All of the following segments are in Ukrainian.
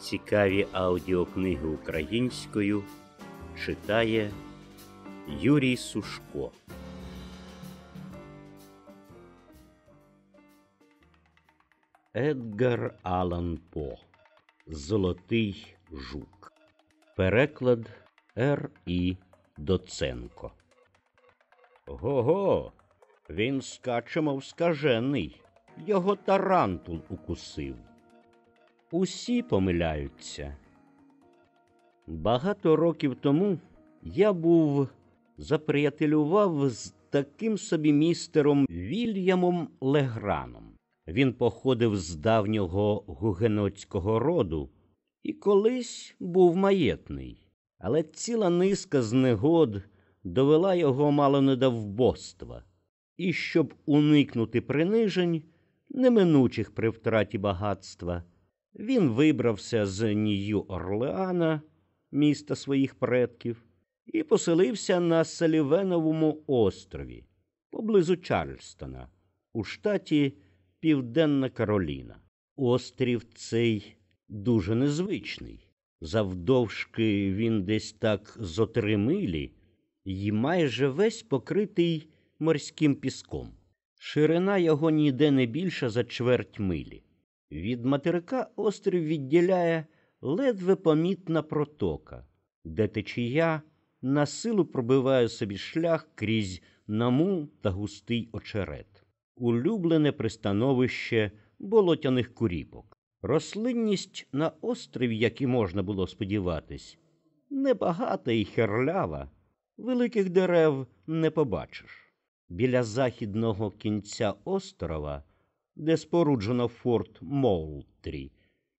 Цікаві аудіокниги українською читає Юрій Сушко. Едгар Алан По Золотий жук. Переклад Р. І. Доценко. Го-го, він скаче, мов скажений. Його тарантул укусив. Усі помиляються. Багато років тому я був заприятелював з таким собі містером Вільямом Леграном. Він походив з давнього гугенотського роду і колись був маєтний, але ціла низка з негод довела його мало не до вбоства. І щоб уникнути принижень, неминучих при втраті багатства, він вибрався з Нью Орлеана, міста своїх предків, і поселився на Салівеновому острові поблизу Чарльстона, у штаті Південна Кароліна. Острів цей дуже незвичний. Завдовжки він десь так зо три милі і майже весь покритий морським піском. Ширина його ніде не більша за чверть милі. Від материка острів відділяє ледве помітна протока, де течія на силу пробиває собі шлях крізь наму та густий очерет, улюблене пристановище болотяних куріпок. Рослинність на острові, як і можна було сподіватись, небагата і херлява, великих дерев не побачиш. Біля західного кінця острова, де споруджено форт Моултрі,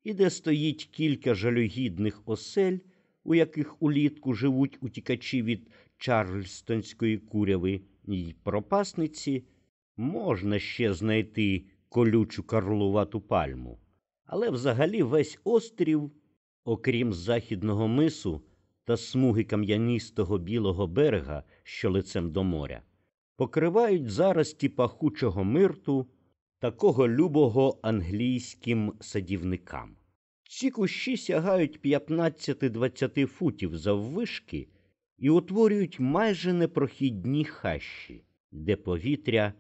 і де стоїть кілька жалюгідних осель, у яких улітку живуть утікачі від Чарльстонської куряви й пропасниці, можна ще знайти колючу карлувату пальму. Але взагалі весь острів, окрім західного мису та смуги кам'янистого білого берега, що лицем до моря, покривають зарості пахучого мирту, такого любого англійським садівникам. Ці кущі сягають 15-20 футів заввишки і утворюють майже непрохідні хащі, де повітря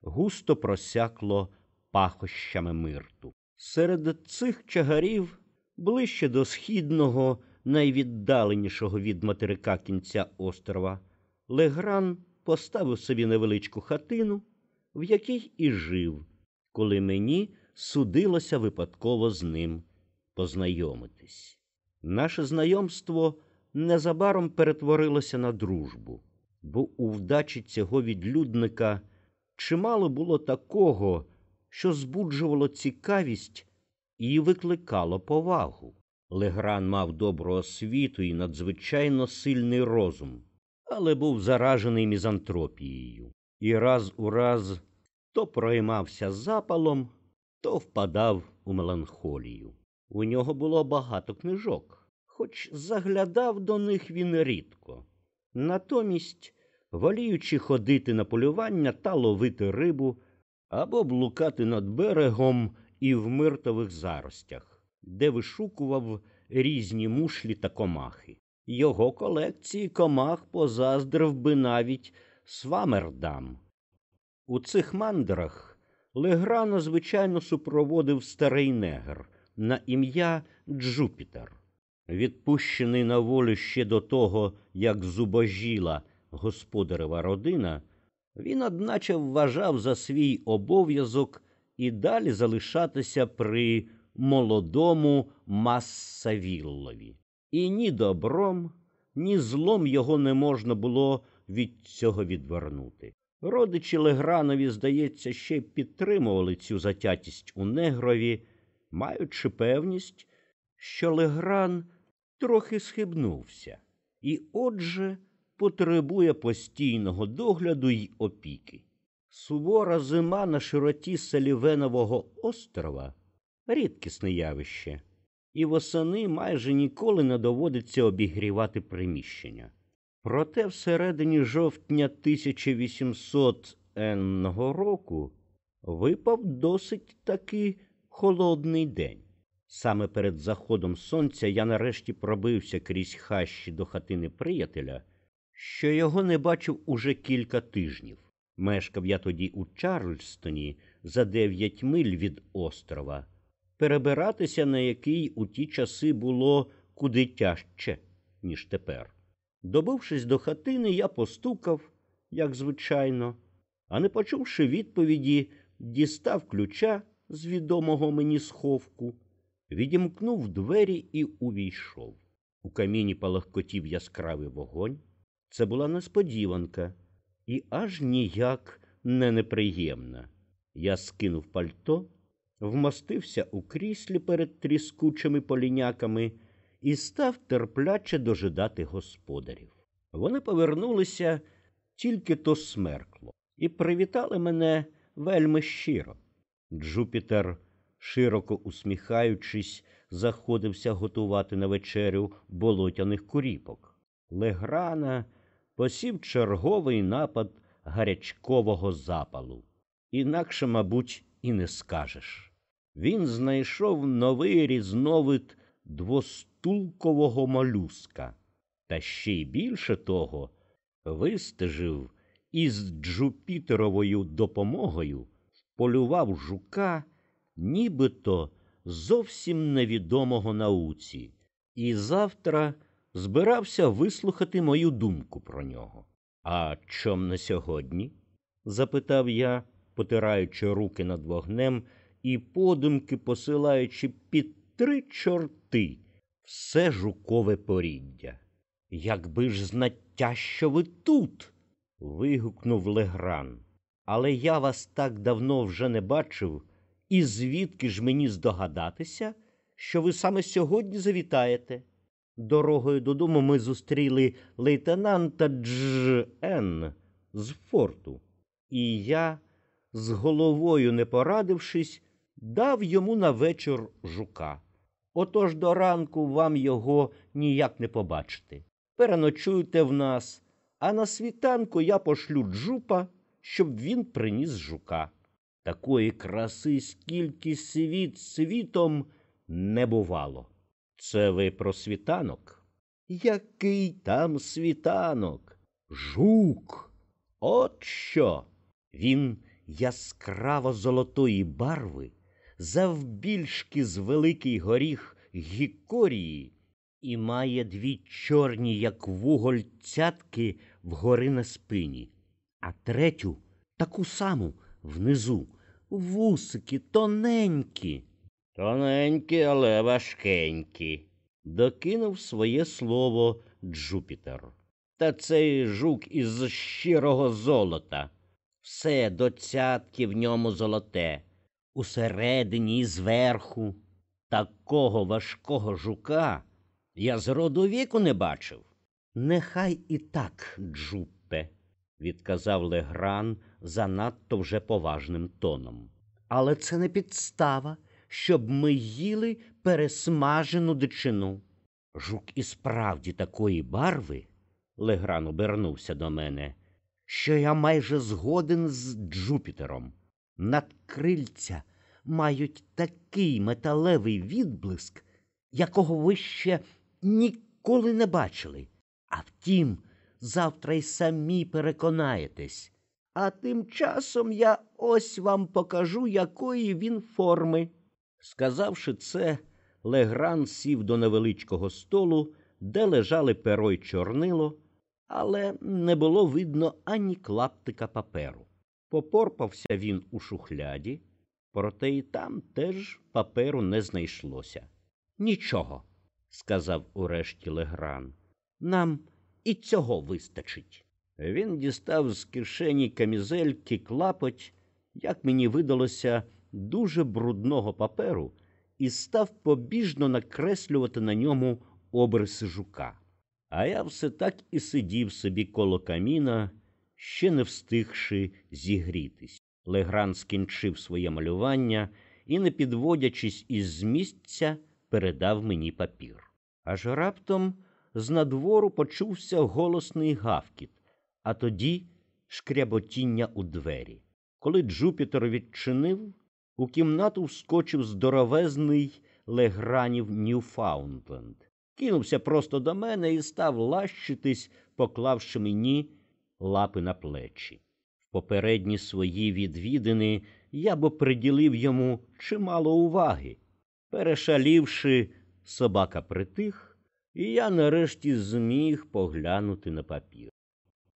густо просякло пахощами мирту. Серед цих чагарів, ближче до східного, найвіддаленішого від материка кінця острова, Легран поставив собі невеличку хатину, в якій і жив, коли мені судилося випадково з ним познайомитись. Наше знайомство незабаром перетворилося на дружбу, бо у вдачі цього відлюдника чимало було такого, що збуджувало цікавість і викликало повагу. Легран мав добру освіту і надзвичайно сильний розум, але був заражений мізантропією і раз у раз то проймався запалом, то впадав у меланхолію. У нього було багато книжок, хоч заглядав до них він рідко. Натомість, воліючи ходити на полювання та ловити рибу або блукати над берегом і в миртових заростях, де вишукував різні мушлі та комахи. Його колекції комах позаздрив би навіть Свамердам. У цих мандрах Леграна, звичайно, супроводив старий негр на ім'я Джупітер, відпущений на волю ще до того, як зубожіла господарева родина, він, одначе, вважав за свій обов'язок і далі залишатися при молодому Массавіллові. І ні добром, ні злом його не можна було від цього відвернути. Родичі Легранові, здається, ще підтримували цю затятість у негрові, маючи певність, що Легран трохи схибнувся і, отже, потребує постійного догляду й опіки. Сувора зима на широті Салівенового острова рідкісне явище, і восени майже ніколи не доводиться обігрівати приміщення. Проте всередині жовтня 1800 енного року випав досить таки холодний день. Саме перед заходом сонця я нарешті пробився крізь хащі до хатини приятеля, що його не бачив уже кілька тижнів. Мешкав я тоді у Чарльстоні за дев'ять миль від острова, перебиратися на який у ті часи було куди тяжче, ніж тепер. Добившись до хатини, я постукав, як звичайно, а не почувши відповіді, дістав ключа з відомого мені сховку, відімкнув двері і увійшов. У каміні палахкотів яскравий вогонь. Це була несподіванка і аж ніяк не неприємна. Я скинув пальто, вмостився у кріслі перед тріскучими поліняками і став терпляче дожидати господарів. Вони повернулися тільки то смеркло і привітали мене вельми щиро. Джупітер, широко усміхаючись, заходився готувати на вечерю болотяних куріпок. Леграна посів черговий напад гарячкового запалу. Інакше, мабуть, і не скажеш. Він знайшов новий різновид двостулкового молюска, та ще й більше того, вистежив із Джупітеровою допомогою, полював жука, нібито зовсім невідомого науці, і завтра збирався вислухати мою думку про нього. А чом не сьогодні? запитав я, потираючи руки над вогнем і подумки посилаючи під три чорти все жукове поріддя. Якби ж знаття, що ви тут. вигукнув Легран. Але я вас так давно вже не бачив, і звідки ж мені здогадатися, що ви саме сьогодні завітаєте? Дорогою додому ми зустріли лейтенанта Дж. Н. з форту, і я, з головою не порадившись, дав йому на вечір жука. Отож до ранку вам його ніяк не побачити. Переночуйте в нас, а на світанку я пошлю джупа, щоб він приніс жука. Такої краси, скільки світ світом не бувало. Це ви про світанок? Який там світанок? Жук. От що. Він яскраво золотої барви, завбільшки з великий горіх гікорії, і має дві чорні, як вуголь, цятки вгори на спині, а третю таку саму внизу, вусики тоненькі. Тоненькі, але важкенькі, докинув своє слово Джупітер. Та цей жук із щирого золота. Все до цятки в ньому золоте, усередині і зверху. Такого важкого жука я з роду віку не бачив. Нехай і так, Джуппе, відказав Легран занадто вже поважним тоном. Але це не підстава щоб ми їли пересмажену дичину. Жук і справді такої барви, Легран обернувся до мене, що я майже згоден з Джупітером. Надкрильця мають такий металевий відблиск, якого ви ще ніколи не бачили. А втім, завтра й самі переконаєтесь. А тим часом я ось вам покажу, якої він форми. Сказавши це, Легран сів до невеличкого столу, де лежали перо й чорнило, але не було видно ані клаптика паперу. Попорпався він у шухляді, проте і там теж паперу не знайшлося. Нічого, сказав урешті Легран. Нам і цього вистачить. Він дістав з кишені камізельки клапоть, як мені видалося, дуже брудного паперу і став побіжно накреслювати на ньому обриси жука. А я все так і сидів собі коло каміна, ще не встигши зігрітись. Легран скінчив своє малювання і, не підводячись із місця, передав мені папір. Аж раптом з надвору почувся голосний гавкіт, а тоді шкряботіння у двері. Коли Джупітер відчинив, у кімнату вскочив здоровезний легранів Ньюфаундленд. Кинувся просто до мене і став лащитись, поклавши мені лапи на плечі. В попередні свої відвідини я б приділив йому чимало уваги. Перешалівши, собака притих, і я нарешті зміг поглянути на папір.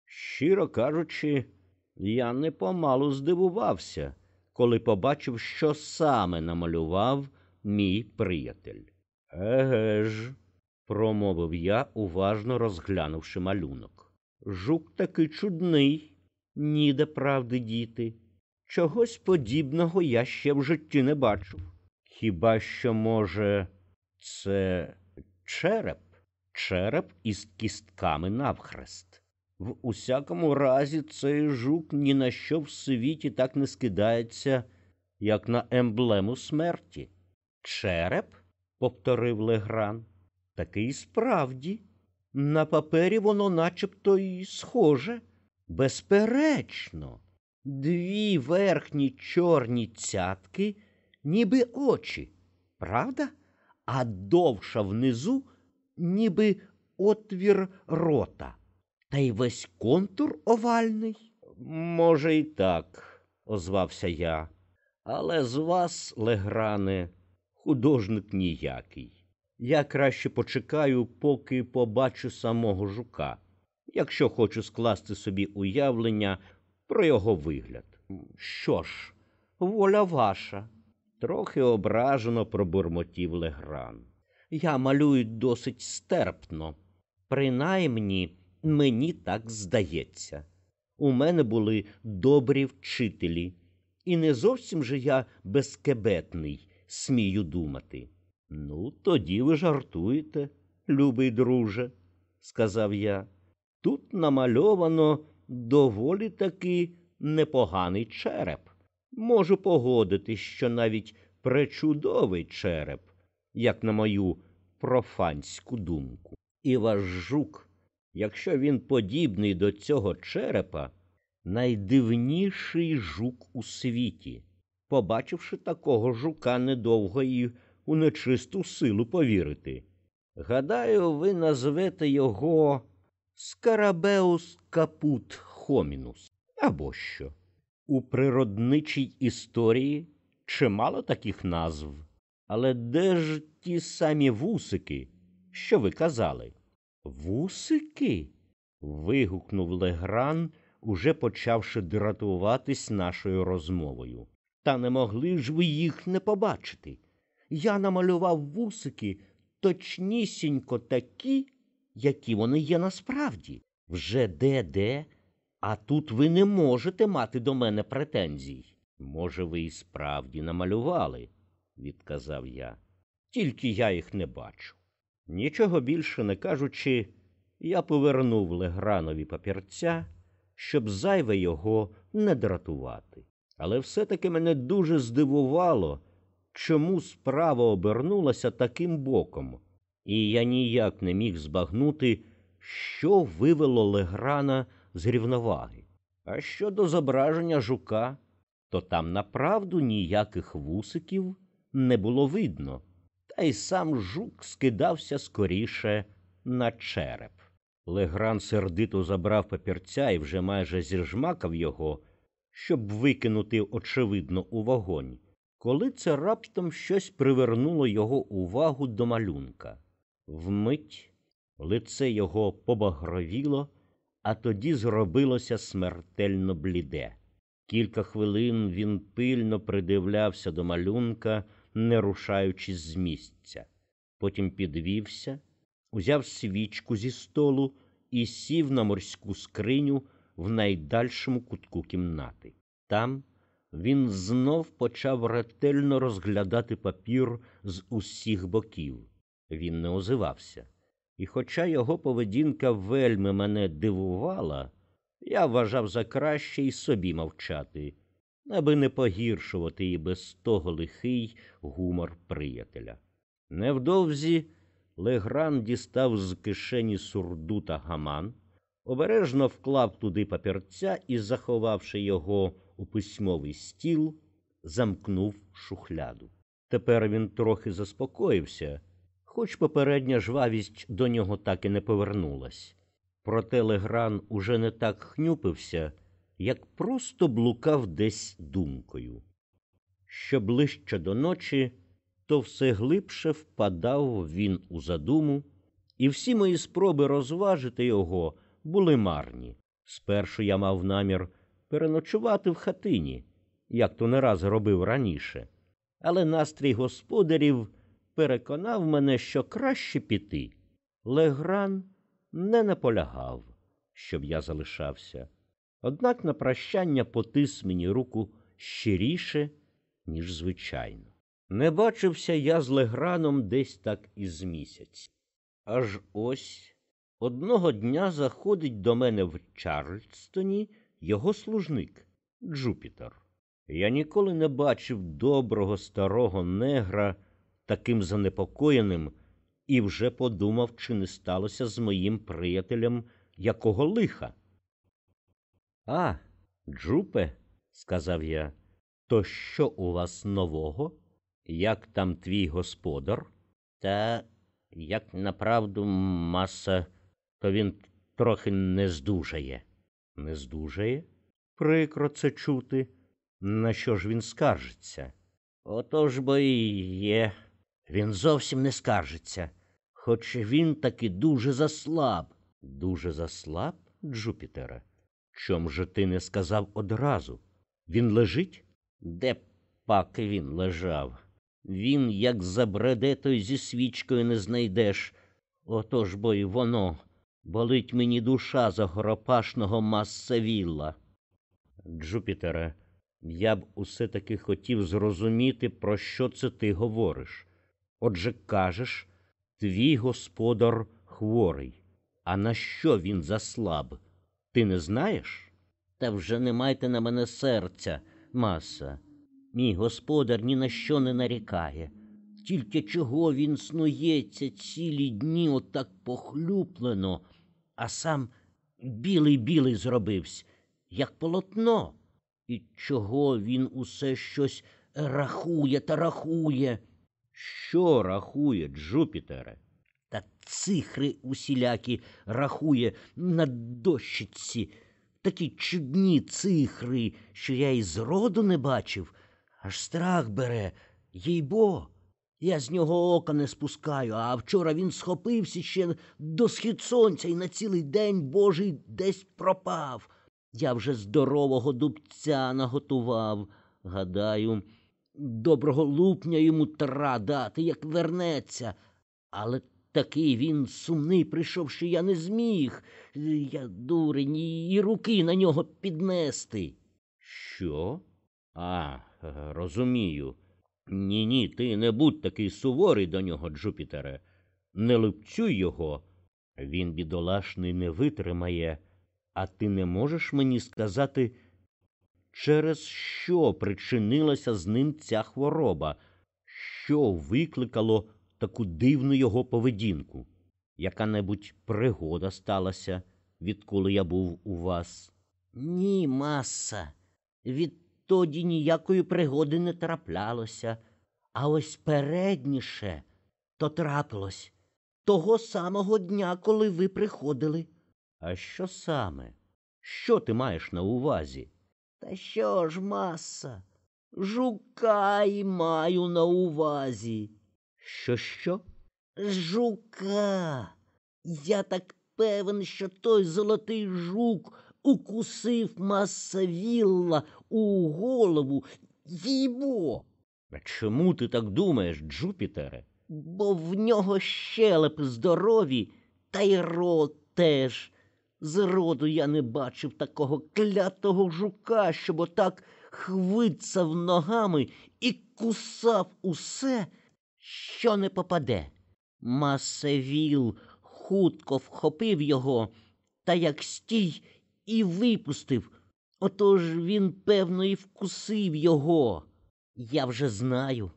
Щиро кажучи, я непомалу здивувався, коли побачив, що саме намалював мій приятель. Еге ж, промовив я, уважно розглянувши малюнок. Жук таки чудний, ніде правди діти. Чогось подібного я ще в житті не бачив. Хіба що, може, це череп, череп із кістками навхрест. В усякому разі, цей жук ні на що в світі так не скидається, як на емблему смерті. Череп? повторив Легран. Такий справді. На папері воно начебто й схоже. Безперечно, дві верхні чорні цятки, ніби очі, правда? А довша внизу, ніби отвір рота. Та й весь контур овальний. Може, і так, озвався я. Але з вас, Легране, художник ніякий. Я краще почекаю, поки побачу самого жука, якщо хочу скласти собі уявлення про його вигляд. Що ж, воля ваша, трохи ображено пробурмотів Легран. Я малюю досить стерпно. Принаймні, мені так здається. У мене були добрі вчителі, і не зовсім же я безкебетний, смію думати. Ну, тоді ви жартуєте, любий друже, сказав я. Тут намальовано доволі таки непоганий череп. Можу погодитись, що навіть пречудовий череп, як на мою профанську думку. І ваш жук, якщо він подібний до цього черепа, найдивніший жук у світі. Побачивши такого жука недовго і у нечисту силу повірити. Гадаю, ви назвете його Скарабеус капут хомінус або що. У природничій історії чимало таких назв. Але де ж ті самі вусики, що ви казали? Вусики? вигукнув Легран, уже почавши дратуватись нашою розмовою. Та не могли ж ви їх не побачити. Я намалював вусики точнісінько такі, які вони є насправді. Вже де-де, а тут ви не можете мати до мене претензій. Може, ви і справді намалювали, відказав я. Тільки я їх не бачу. Нічого більше не кажучи, я повернув Легранові папірця, щоб зайве його не дратувати. Але все-таки мене дуже здивувало, чому справа обернулася таким боком, і я ніяк не міг збагнути, що вивело Леграна з рівноваги. А щодо зображення жука, то там направду ніяких вусиків не було видно, та й сам жук скидався скоріше на череп. Легран сердито забрав папірця і вже майже зіжмакав його, щоб викинути, очевидно, у вогонь, коли це раптом щось привернуло його увагу до малюнка. Вмить лице його побагровіло, а тоді зробилося смертельно бліде. Кілька хвилин він пильно придивлявся до малюнка, не рушаючись з місця. Потім підвівся, узяв свічку зі столу і сів на морську скриню в найдальшому кутку кімнати. Там він знов почав ретельно розглядати папір з усіх боків. Він не озивався. І, хоча його поведінка вельми мене дивувала, я вважав за краще й собі мовчати, аби не погіршувати і без того лихий гумор приятеля. Невдовзі Легран дістав з кишені сурдута гаман, обережно вклав туди папірця і, заховавши його у письмовий стіл, замкнув шухляду. Тепер він трохи заспокоївся, хоч попередня жвавість до нього так і не повернулась. Проте Легран уже не так хнюпився, як просто блукав десь думкою. Що ближче до ночі, то все глибше впадав він у задуму, і всі мої спроби розважити його були марні. Спершу я мав намір переночувати в хатині, як то не раз робив раніше, але настрій господарів переконав мене, що краще піти. Легран не наполягав, щоб я залишався. Однак на прощання потис мені руку щиріше, ніж звичайно. Не бачився я з Леграном десь так із місяць. Аж ось одного дня заходить до мене в Чарльстоні його служник Джупітер. Я ніколи не бачив доброго старого негра таким занепокоєним і вже подумав, чи не сталося з моїм приятелем якого лиха. А, Джупе, сказав я, то що у вас нового? Як там твій господар? Та, як направду, маса, то він трохи не здужає. Не здужає? Прикро це чути. На що ж він скаржиться? Отож бо і є. Він зовсім не скаржиться, хоч він таки дуже заслаб. Дуже заслаб, Джупітере? Чом же ти не сказав одразу? Він лежить? Де пак він лежав? Він, як забреде, то й зі свічкою не знайдеш. Отож бо й воно. Болить мені душа за горопашного Массавілла. Джупітере, я б усе таки хотів зрозуміти, про що це ти говориш. Отже, кажеш, твій господар хворий. А на що він заслаб? Ти не знаєш? Та вже не майте на мене серця, маса. Мій господар ні на що не нарікає. Тільки чого він снується цілі дні отак похлюплено, а сам білий білий зробився, як полотно. І чого він усе щось рахує та рахує? Що рахує, Джупітере? Та цифри усілякі рахує на дощиці. Такі чудні цифри, що я і зроду не бачив. Аж страх бере, їй бо. Я з нього ока не спускаю, а вчора він схопився ще до схід сонця і на цілий день божий десь пропав. Я вже здорового дубця наготував. Гадаю, доброго лупня йому тра дати, як вернеться. Але такий він сумний прийшов, що я не зміг. Я дурень і руки на нього піднести. Що? А, розумію. Ні, ні, ти не будь такий суворий до нього, Джупітере. Не лупцюй його. Він, бідолашний, не витримає, а ти не можеш мені сказати, через що причинилася з ним ця хвороба, що викликало таку дивну його поведінку? Яка небудь пригода сталася, відколи я був у вас? Ні, маса. Відтоді ніякої пригоди не траплялося, а ось передніше то трапилось того самого дня, коли ви приходили. А що саме? Що ти маєш на увазі? Та що ж, маса? Жука й маю на увазі. Що, що? Жука. Я так певен, що той золотий жук укусив маса вілла у голову. Їбо. А чому ти так думаєш, Джупітере? Бо в нього щелепи здорові, та й рот теж. Зроду я не бачив такого клятого жука, щоб отак хвицав ногами і кусав усе, що не попаде. Масевіл хутко вхопив його та як стій і випустив. Отож він, певно, і вкусив його. Я вже знаю,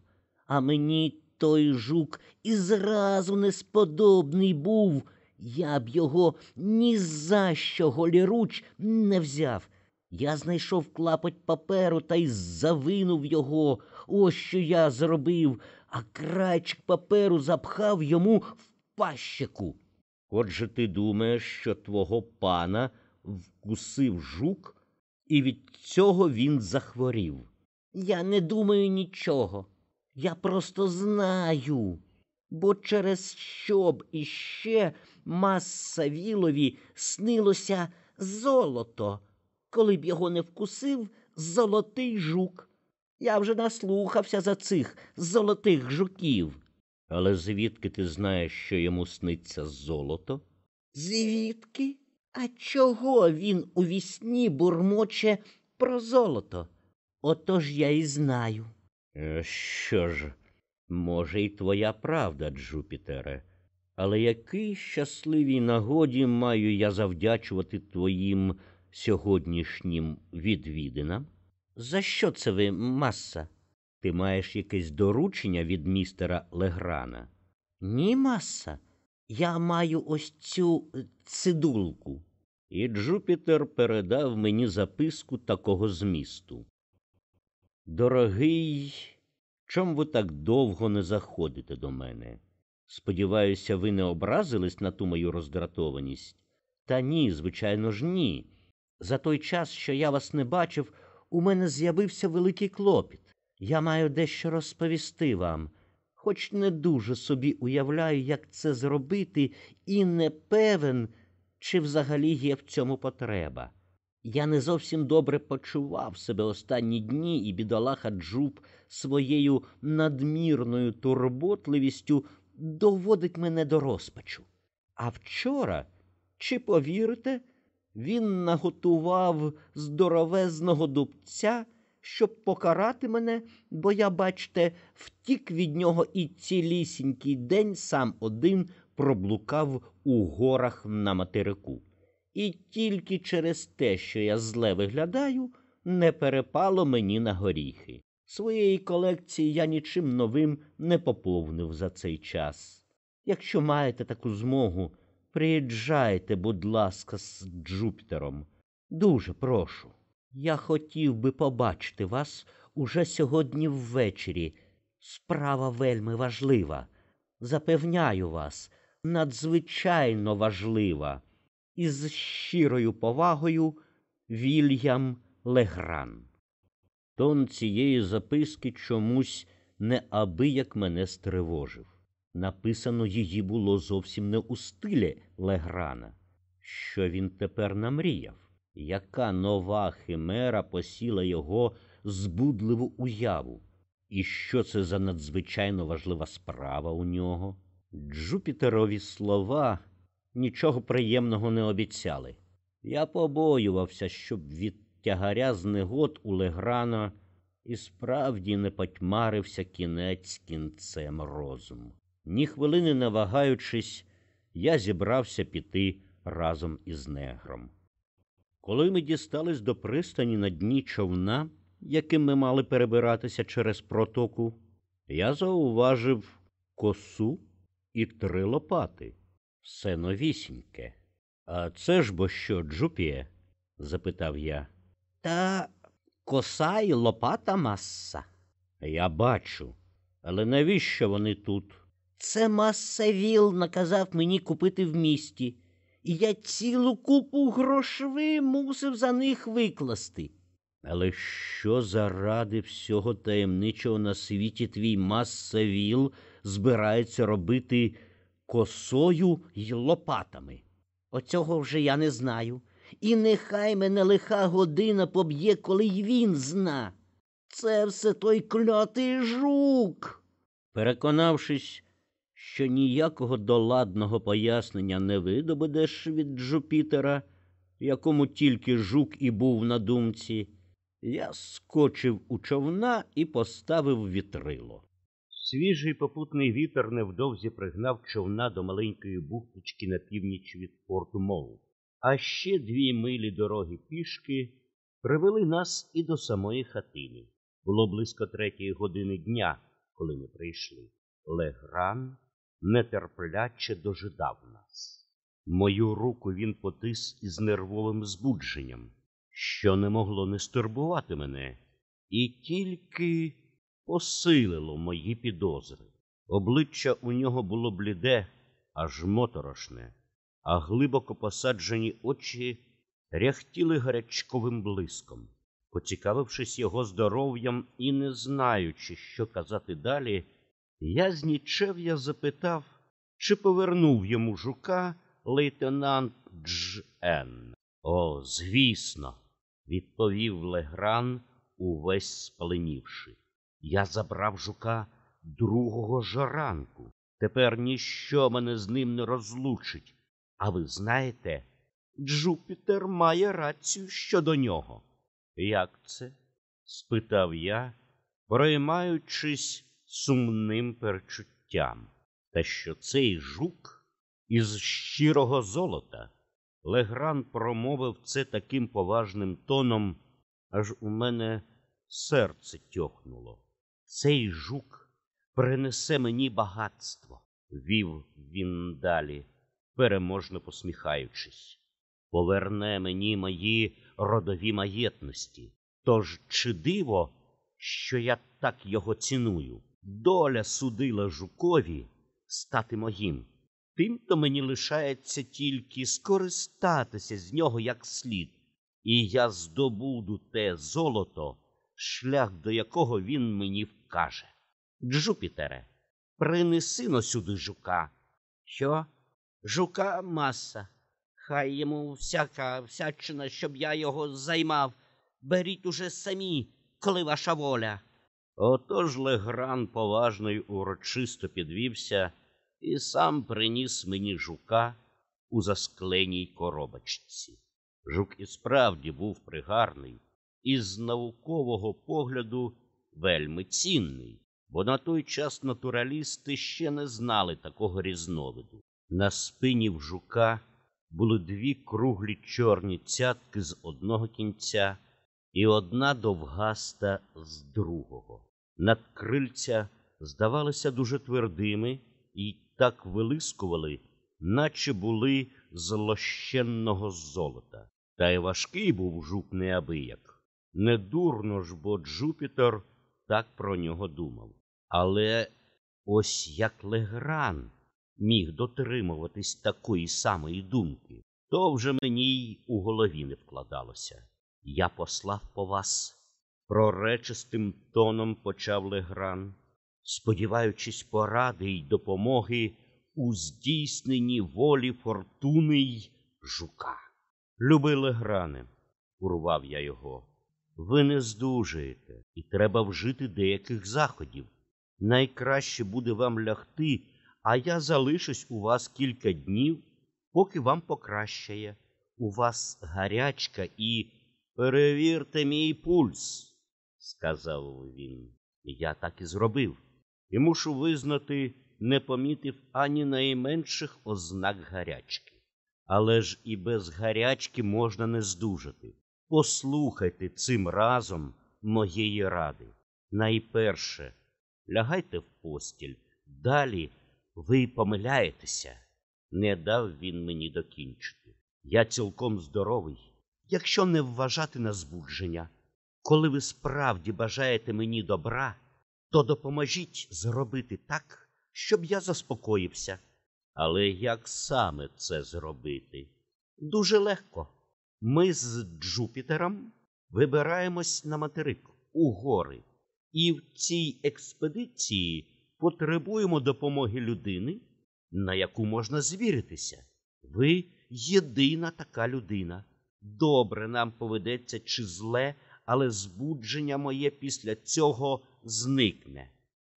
а мені той жук і зразу несподобний був. Я б його ні за що голіруч не взяв. Я знайшов клапоть паперу та й завинув його ось що я зробив, а крайчик паперу запхав йому в пащику. Отже, ти думаєш, що твого пана вкусив жук, і від цього він захворів. Я не думаю нічого. Я просто знаю. Бо через що б іще Массавілові снилося золото, коли б його не вкусив золотий жук. Я вже наслухався за цих золотих жуків. Але звідки ти знаєш, що йому сниться золото? Звідки? А чого він у вісні бурмоче про золото? Отож я і знаю. Е, Що ж, може, й твоя правда, Джупітере, але який щасливій нагоді маю я завдячувати твоїм сьогоднішнім відвідинам? За що це ви, маса? Ти маєш якесь доручення від містера Леграна? Ні, маса. Я маю ось цю е, цидулку. І Джупітер передав мені записку такого змісту. Дорогий, чом ви так довго не заходите до мене? Сподіваюся, ви не образились на ту мою роздратованість? Та ні, звичайно ж, ні. За той час, що я вас не бачив, у мене з'явився великий клопіт. Я маю дещо розповісти вам, хоч не дуже собі уявляю, як це зробити, і не певен, чи взагалі є в цьому потреба. Я не зовсім добре почував себе останні дні, і бідолаха Джуб своєю надмірною турботливістю доводить мене до розпачу. А вчора, чи повірите, він наготував здоровезного дубця, щоб покарати мене, бо я, бачте, втік від нього і цілісінький день сам один проблукав у горах на материку. І тільки через те, що я зле виглядаю, не перепало мені на горіхи. Своєї колекції я нічим новим не поповнив за цей час. Якщо маєте таку змогу, приїжджайте, будь ласка, з Джупітером. Дуже прошу. Я хотів би побачити вас уже сьогодні ввечері. Справа вельми важлива. Запевняю вас, надзвичайно важлива. Із щирою повагою Вільям Легран. Тон цієї записки чомусь неабияк мене стривожив. Написано її було зовсім не у стилі Леграна. Що він тепер намріяв? Яка нова химера посіла його збудливу уяву? І що це за надзвичайно важлива справа у нього? Джупітерові слова нічого приємного не обіцяли. Я побоювався, щоб від тягаря з негод у Леграна і справді не потьмарився кінець кінцем розуму. Ні хвилини не вагаючись, я зібрався піти разом із негром. Коли ми дістались до пристані на дні човна, яким ми мали перебиратися через протоку, я зауважив косу і три лопати. Все новісіньке. А це ж бо що, Джупіє? запитав я. Та коса і лопата маса. Я бачу. Але навіщо вони тут? Це маса віл наказав мені купити в місті, і я цілу купу грошви мусив за них викласти. Але що заради всього таємничого на світі твій маса віл збирається робити косою й лопатами? Оцього вже я не знаю. І нехай мене лиха година поб'є, коли й він зна. Це все той клятий жук. Переконавшись, що ніякого доладного пояснення не видобудеш від Джупітера, якому тільки жук і був на думці, я скочив у човна і поставив вітрило. Свіжий попутний вітер невдовзі пригнав човна до маленької бухточки на північ від порту Моу. А ще дві милі дороги пішки привели нас і до самої хатини. Було близько третьої години дня, коли ми прийшли. Легран нетерпляче дожидав нас. Мою руку він потис із нервовим збудженням, що не могло не стурбувати мене. І тільки посилило мої підозри. Обличчя у нього було бліде, аж моторошне, а глибоко посаджені очі ряхтіли гарячковим блиском. Поцікавившись його здоров'ям і не знаючи, що казати далі, я з нічев'я запитав, чи повернув йому жука лейтенант Дж. Н. О, звісно, відповів Легран, увесь спаленівши. Я забрав жука другого ж ранку. Тепер ніщо мене з ним не розлучить. А ви знаєте, Джупітер має рацію щодо нього. Як це? спитав я, проймаючись сумним перечуттям. Та що цей жук із щирого золота. Легран промовив це таким поважним тоном, аж у мене серце тьохнуло. Цей жук принесе мені багатство, вів він далі, переможно посміхаючись. Поверне мені мої родові маєтності. Тож чи диво, що я так його ціную? Доля судила жукові стати моїм. Тим-то мені лишається тільки скористатися з нього як слід, і я здобуду те золото, шлях до якого він мені вкаже. Джупітере, принеси но сюди жука. Що? Жука маса. Хай йому всяка всячина, щоб я його займав. Беріть уже самі, коли ваша воля. Отож Легран поважно урочисто підвівся і сам приніс мені жука у заскленій коробочці. Жук і справді був пригарний і з наукового погляду вельми цінний, бо на той час натуралісти ще не знали такого різновиду. На спині в жука були дві круглі чорні цятки з одного кінця і одна довгаста з другого. Надкрильця здавалися дуже твердими і так вилискували, наче були з лощенного золота. Та й важкий був жук неабияк. Не дурно ж, бо Джупітер так про нього думав. Але ось як Легран міг дотримуватись такої самої думки, то вже мені й у голові не вкладалося. Я послав по вас, проречистим тоном почав Легран, сподіваючись поради й допомоги у здійсненні волі фортуни й жука. Люби Легране, урвав я його. Ви не здужаєте, і треба вжити деяких заходів. Найкраще буде вам лягти, а я залишусь у вас кілька днів, поки вам покращає. У вас гарячка і перевірте мій пульс, сказав він. Я так і зробив, і мушу визнати, не помітив ані найменших ознак гарячки. Але ж і без гарячки можна не здужати. Послухайте цим разом моєї ради. Найперше, лягайте в постіль, далі ви помиляєтеся. Не дав він мені докінчити. Я цілком здоровий, якщо не вважати на збудження. Коли ви справді бажаєте мені добра, то допоможіть зробити так, щоб я заспокоївся. Але як саме це зробити? Дуже легко. Ми з Джупітером вибираємось на материк у гори, і в цій експедиції потребуємо допомоги людини, на яку можна звіритися. Ви єдина така людина. Добре нам поведеться чи зле, але збудження моє після цього зникне.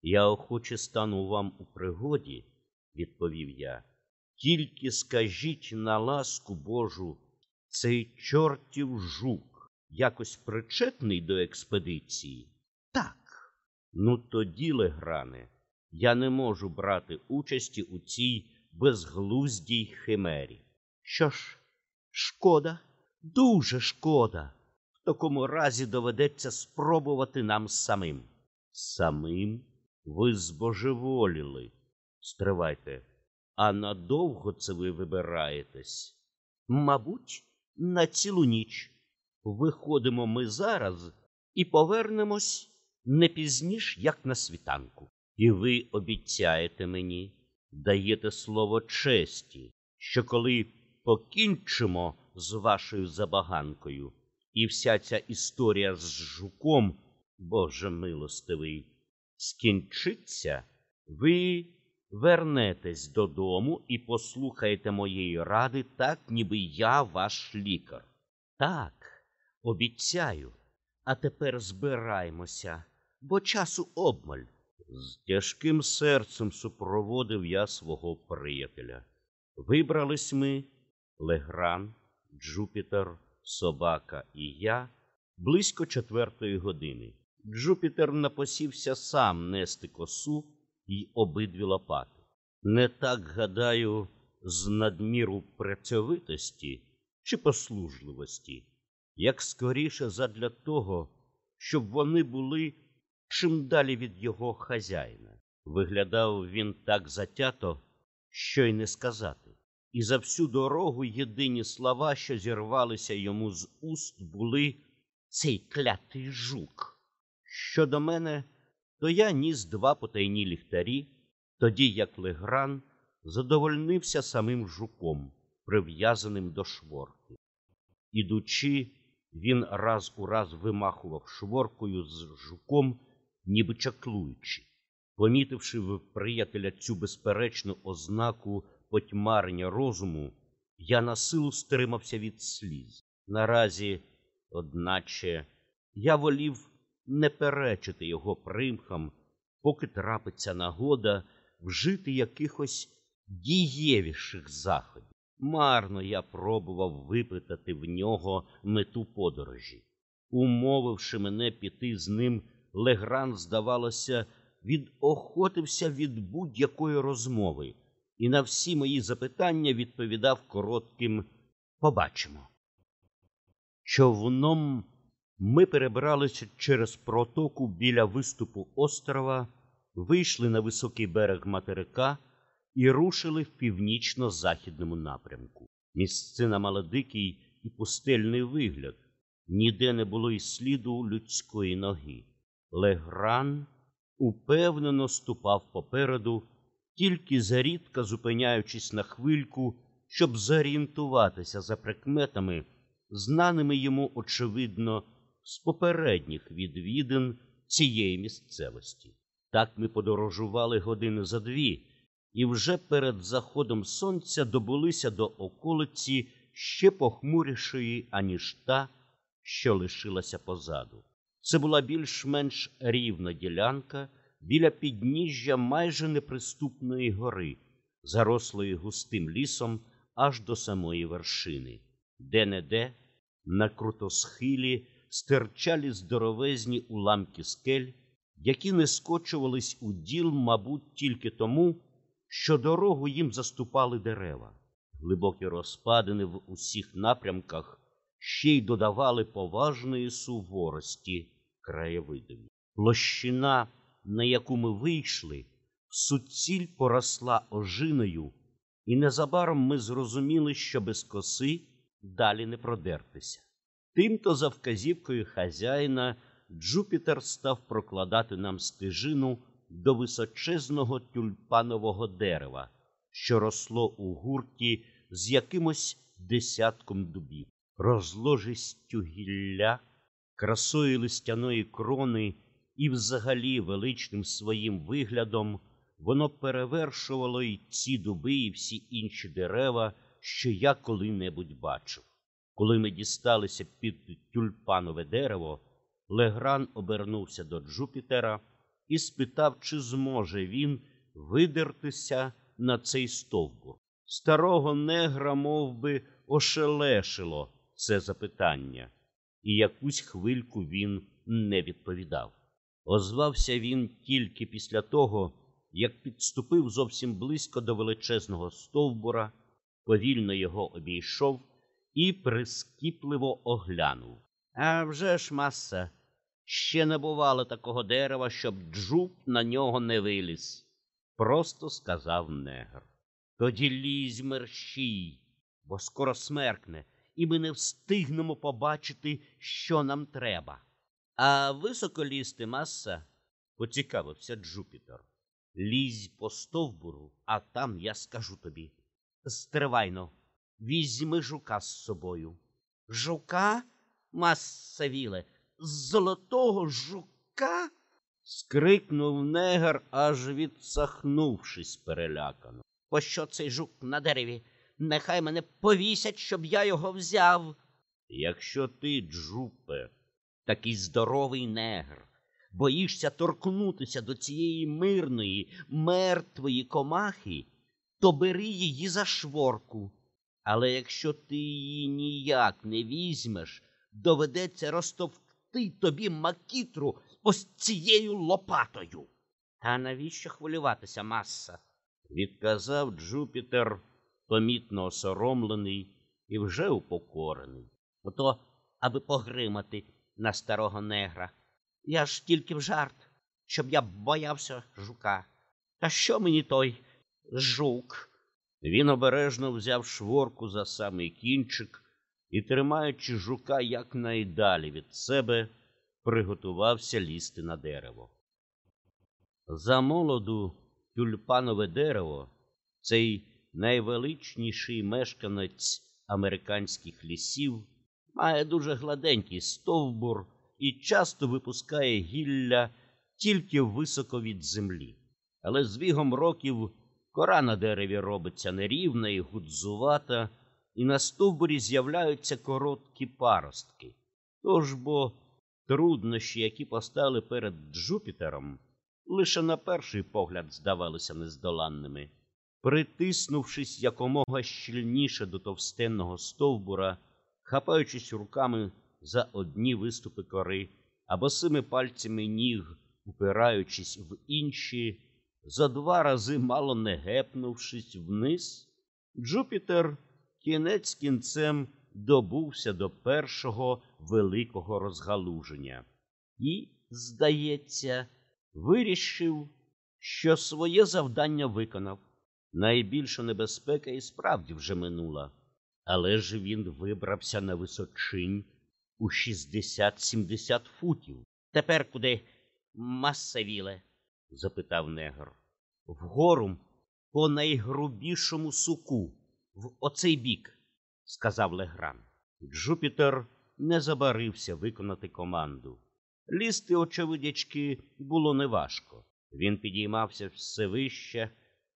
Я охоче стану вам у пригоді, відповів я. Тільки скажіть на ласку Божу, цей чортів жук якось причетний до експедиції? Так. Ну тоді, Легране, я не можу брати участі у цій безглуздій химері. Що ж, шкода, дуже шкода. В такому разі доведеться спробувати нам самим. Самим ви збожеволіли. Стривайте, а надовго це ви вибираєтесь? Мабуть, на цілу ніч. Виходимо ми зараз і повернемось не пізніш, як на світанку. І ви обіцяєте мені, даєте слово честі, що коли покінчимо з вашою забаганкою, і вся ця історія з жуком, Боже милостивий, скінчиться, ви вернетесь додому і послухаєте моєї ради, так, ніби я ваш лікар. Так, обіцяю. А тепер збираймося, бо часу обмаль. З тяжким серцем супроводив я свого приятеля. Вибрались ми Легран, Джупітер, собака і я близько четвертої години. Джупітер напосівся сам нести косу й обидві лопати. Не так, гадаю, з надміру працьовитості чи послужливості, як скоріше задля того, щоб вони були чим далі від його хазяїна. Виглядав він так затято, що й не сказати. І за всю дорогу єдині слова, що зірвалися йому з уст, були цей клятий жук. Щодо мене, то я ніс два потайні ліхтарі, тоді як Легран задовольнився самим жуком, прив'язаним до шворки. Ідучи, він раз у раз вимахував шворкою з жуком, ніби чаклуючи. Помітивши в приятеля цю безперечну ознаку потьмарення розуму, я на силу стримався від сліз. Наразі, одначе, я волів не перечити його примхам, поки трапиться нагода вжити якихось дієвіших заходів. Марно я пробував випитати в нього мету подорожі. Умовивши мене піти з ним, Легран, здавалося, відохотився від будь-якої розмови і на всі мої запитання відповідав коротким Побачимо. Човном ми перебралися через протоку біля виступу острова, вийшли на високий берег материка і рушили в північно-західному напрямку. Місцина мала дикий і пустельний вигляд, ніде не було й сліду людської ноги. Легран упевнено ступав попереду, тільки зарідка зупиняючись на хвильку, щоб зорієнтуватися за прикметами, знаними йому, очевидно, з попередніх відвідин цієї місцевості. Так ми подорожували години за дві, і вже перед заходом сонця добулися до околиці ще похмурішої, аніж та, що лишилася позаду. Це була більш-менш рівна ділянка біля підніжжя майже неприступної гори, зарослої густим лісом аж до самої вершини, де не де на крутосхилі стирчалі здоровезні уламки скель, які не скочувались у діл, мабуть, тільки тому, що дорогу їм заступали дерева. Глибокі розпадини в усіх напрямках ще й додавали поважної суворості краєвидові. Площина, на яку ми вийшли, суціль поросла ожиною, і незабаром ми зрозуміли, що без коси далі не продертися. Тимто за вказівкою хазяїна Джупітер став прокладати нам стежину до височезного тюльпанового дерева, що росло у гурті з якимось десятком дубів. Розложистю гілля, красою листяної крони і, взагалі, величним своїм виглядом, воно перевершувало й ці дуби, і всі інші дерева, що я коли-небудь бачив. Коли ми дісталися під тюльпанове дерево, Легран обернувся до Джупітера і спитав, чи зможе він видертися на цей стовбур. Старого негра мов би, ошелешило це запитання, і якусь хвильку він не відповідав. Озвався він тільки після того, як підступив зовсім близько до величезного стовбура, повільно його обійшов і прискіпливо оглянув. «А вже ж, маса, ще не бувало такого дерева, щоб джуп на нього не виліз, просто сказав негр. Тоді лізь мерщій, бо скоро смеркне, і ми не встигнемо побачити, що нам треба. А високо лізти, маса? поцікавився Джупітер. Лізь по стовбуру, а там я скажу тобі. Стривайно, візьми жука з собою. Жука, маса віле, золотого жука? скрикнув негр, аж відсахнувшись перелякано. Пощо цей жук на дереві? Нехай мене повісять, щоб я його взяв. Якщо ти, Джупе, такий здоровий негр, боїшся торкнутися до цієї мирної, мертвої комахи, то бери її за шворку. Але якщо ти її ніяк не візьмеш, доведеться розтовкти тобі макітру ось цією лопатою. Та навіщо хвилюватися, маса? відказав Джупітер, помітно осоромлений і вже упокорений. Ото, аби погримати на старого негра. Я ж тільки в жарт, щоб я боявся жука. Та що мені той жук? Він обережно взяв шворку за самий кінчик і, тримаючи жука якнайдалі від себе, приготувався лізти на дерево. За молоду тюльпанове дерево, цей найвеличніший мешканець американських лісів, має дуже гладенький стовбур і часто випускає гілля тільки високо від землі. Але з вігом років кора на дереві робиться нерівна і гудзувата, і на стовбурі з'являються короткі паростки. Тож бо труднощі, які постали перед Джупітером, лише на перший погляд здавалися нездоланними. Притиснувшись якомога щільніше до товстенного стовбура, хапаючись руками за одні виступи кори, а босими пальцями ніг, упираючись в інші, за два рази мало не гепнувшись вниз, Джупітер кінець кінцем добувся до першого великого розгалуження і, здається, вирішив, що своє завдання виконав. Найбільша небезпека і справді вже минула, але ж він вибрався на височинь у 60-70 футів. Тепер куди масавіле? запитав негр. Вгору по найгрубішому суку, в оцей бік, сказав Легран. Джупітер не забарився виконати команду. Лізти, очевидячки, було неважко. Він підіймався все вище,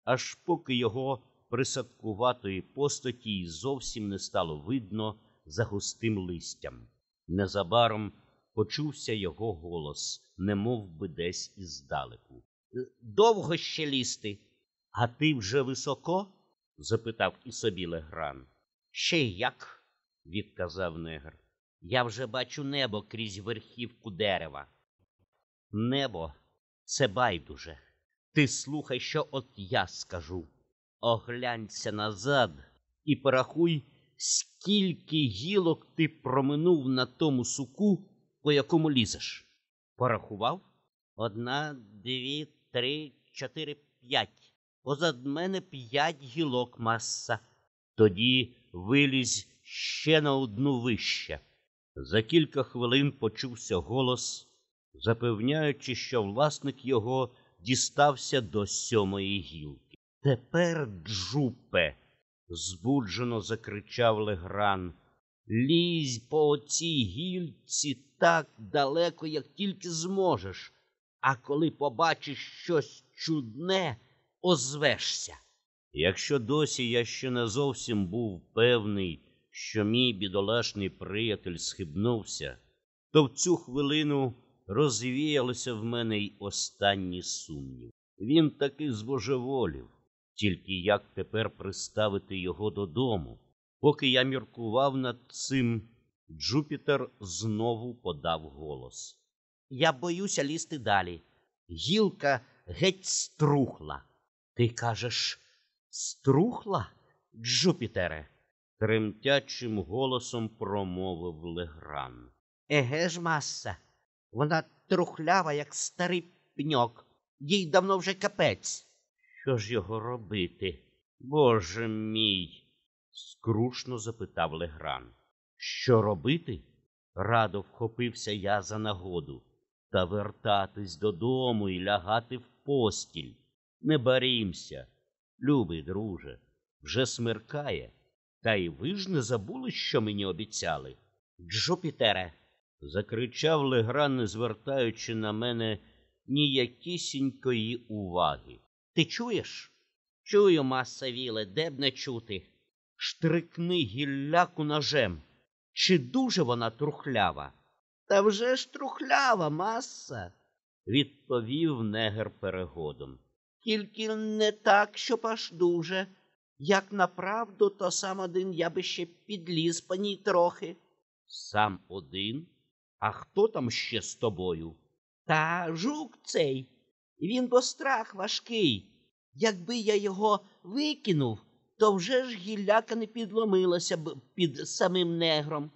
аж поки його присадкуватої постаті й зовсім не стало видно за густим листям. Незабаром почувся його голос, немов би десь іздалеку. Довго ще лізти? А ти вже високо? запитав і собі Легран. Ще як? відказав негр. Я вже бачу небо крізь верхівку дерева. Небо це байдуже. Ти слухай, що от я скажу. Оглянься назад і порахуй, скільки гілок ти проминув на тому суку, по якому лізеш. Порахував? Одна, дві, три, чотири, п'ять. Позад мене п'ять гілок маса. Тоді вилізь ще на одну вище. За кілька хвилин почувся голос, запевняючи, що власник його дістався до сьомої гілки. Тепер, Джупе, збуджено закричав Легран. Лізь по оцій гільці так далеко, як тільки зможеш, а коли побачиш щось чудне, озвешся. Якщо досі я ще не зовсім був певний, що мій бідолашний приятель схибнувся, то в цю хвилину розвіялося в мене й останні сумнів. Він таки збожеволів, тільки як тепер приставити його додому. Поки я міркував над цим, Джупітер знову подав голос. Я боюся лізти далі. Гілка геть струхла. Ти кажеш, струхла, Джупітере? тремтячим голосом промовив Легран. Еге ж, маса, вона трухлява, як старий пньок. Їй давно вже капець. Що ж його робити? Боже мій, скрушно запитав Легран. Що робити? Радо вхопився я за нагоду та вертатись додому і лягати в постіль. Не барімся, любий друже, вже смеркає. Та й ви ж не забули, що мені обіцяли. Джупітере. закричав Легран, не звертаючи на мене ніякісінької уваги. Ти чуєш? Чую, маса віле, де б не чути. Штрикни гілляку ножем. Чи дуже вона трухлява? Та вже ж трухлява маса, відповів негер перегодом. Тільки не так, щоб аж дуже. Як направду, то сам один я би ще підліз по ній трохи. Сам один? А хто там ще з тобою? Та жук цей. Він бо страх важкий. Якби я його викинув, то вже ж гілляка не підломилася б під самим негром.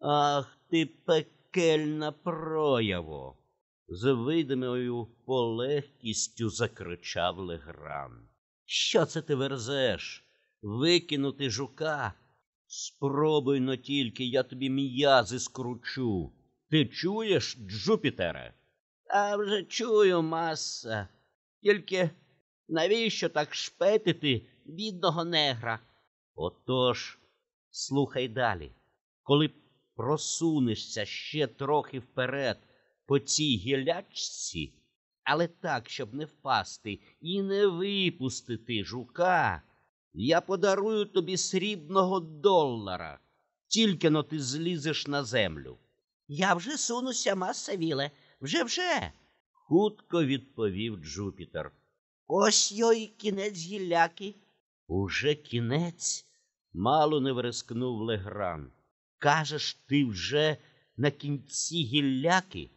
Ах ти пекельна прояво. З видимою полегкістю закричав Легран. Що це ти верзеш? Викинути жука? Спробуй но тільки, я тобі м'язи скручу. Ти чуєш, Джупітере? А вже чую, маса. Тільки навіщо так шпетити бідного негра? Отож, слухай далі. Коли просунешся ще трохи вперед по цій гілячці, але так, щоб не впасти і не випустити жука, я подарую тобі срібного долара, тільки но ти злізеш на землю. Я вже сунуся, маса віле, вже вже. хутко відповів Джупітер. Ось йой кінець гілляки. Уже кінець? Мало не верескнув Легран. Кажеш, ти вже на кінці гілляки?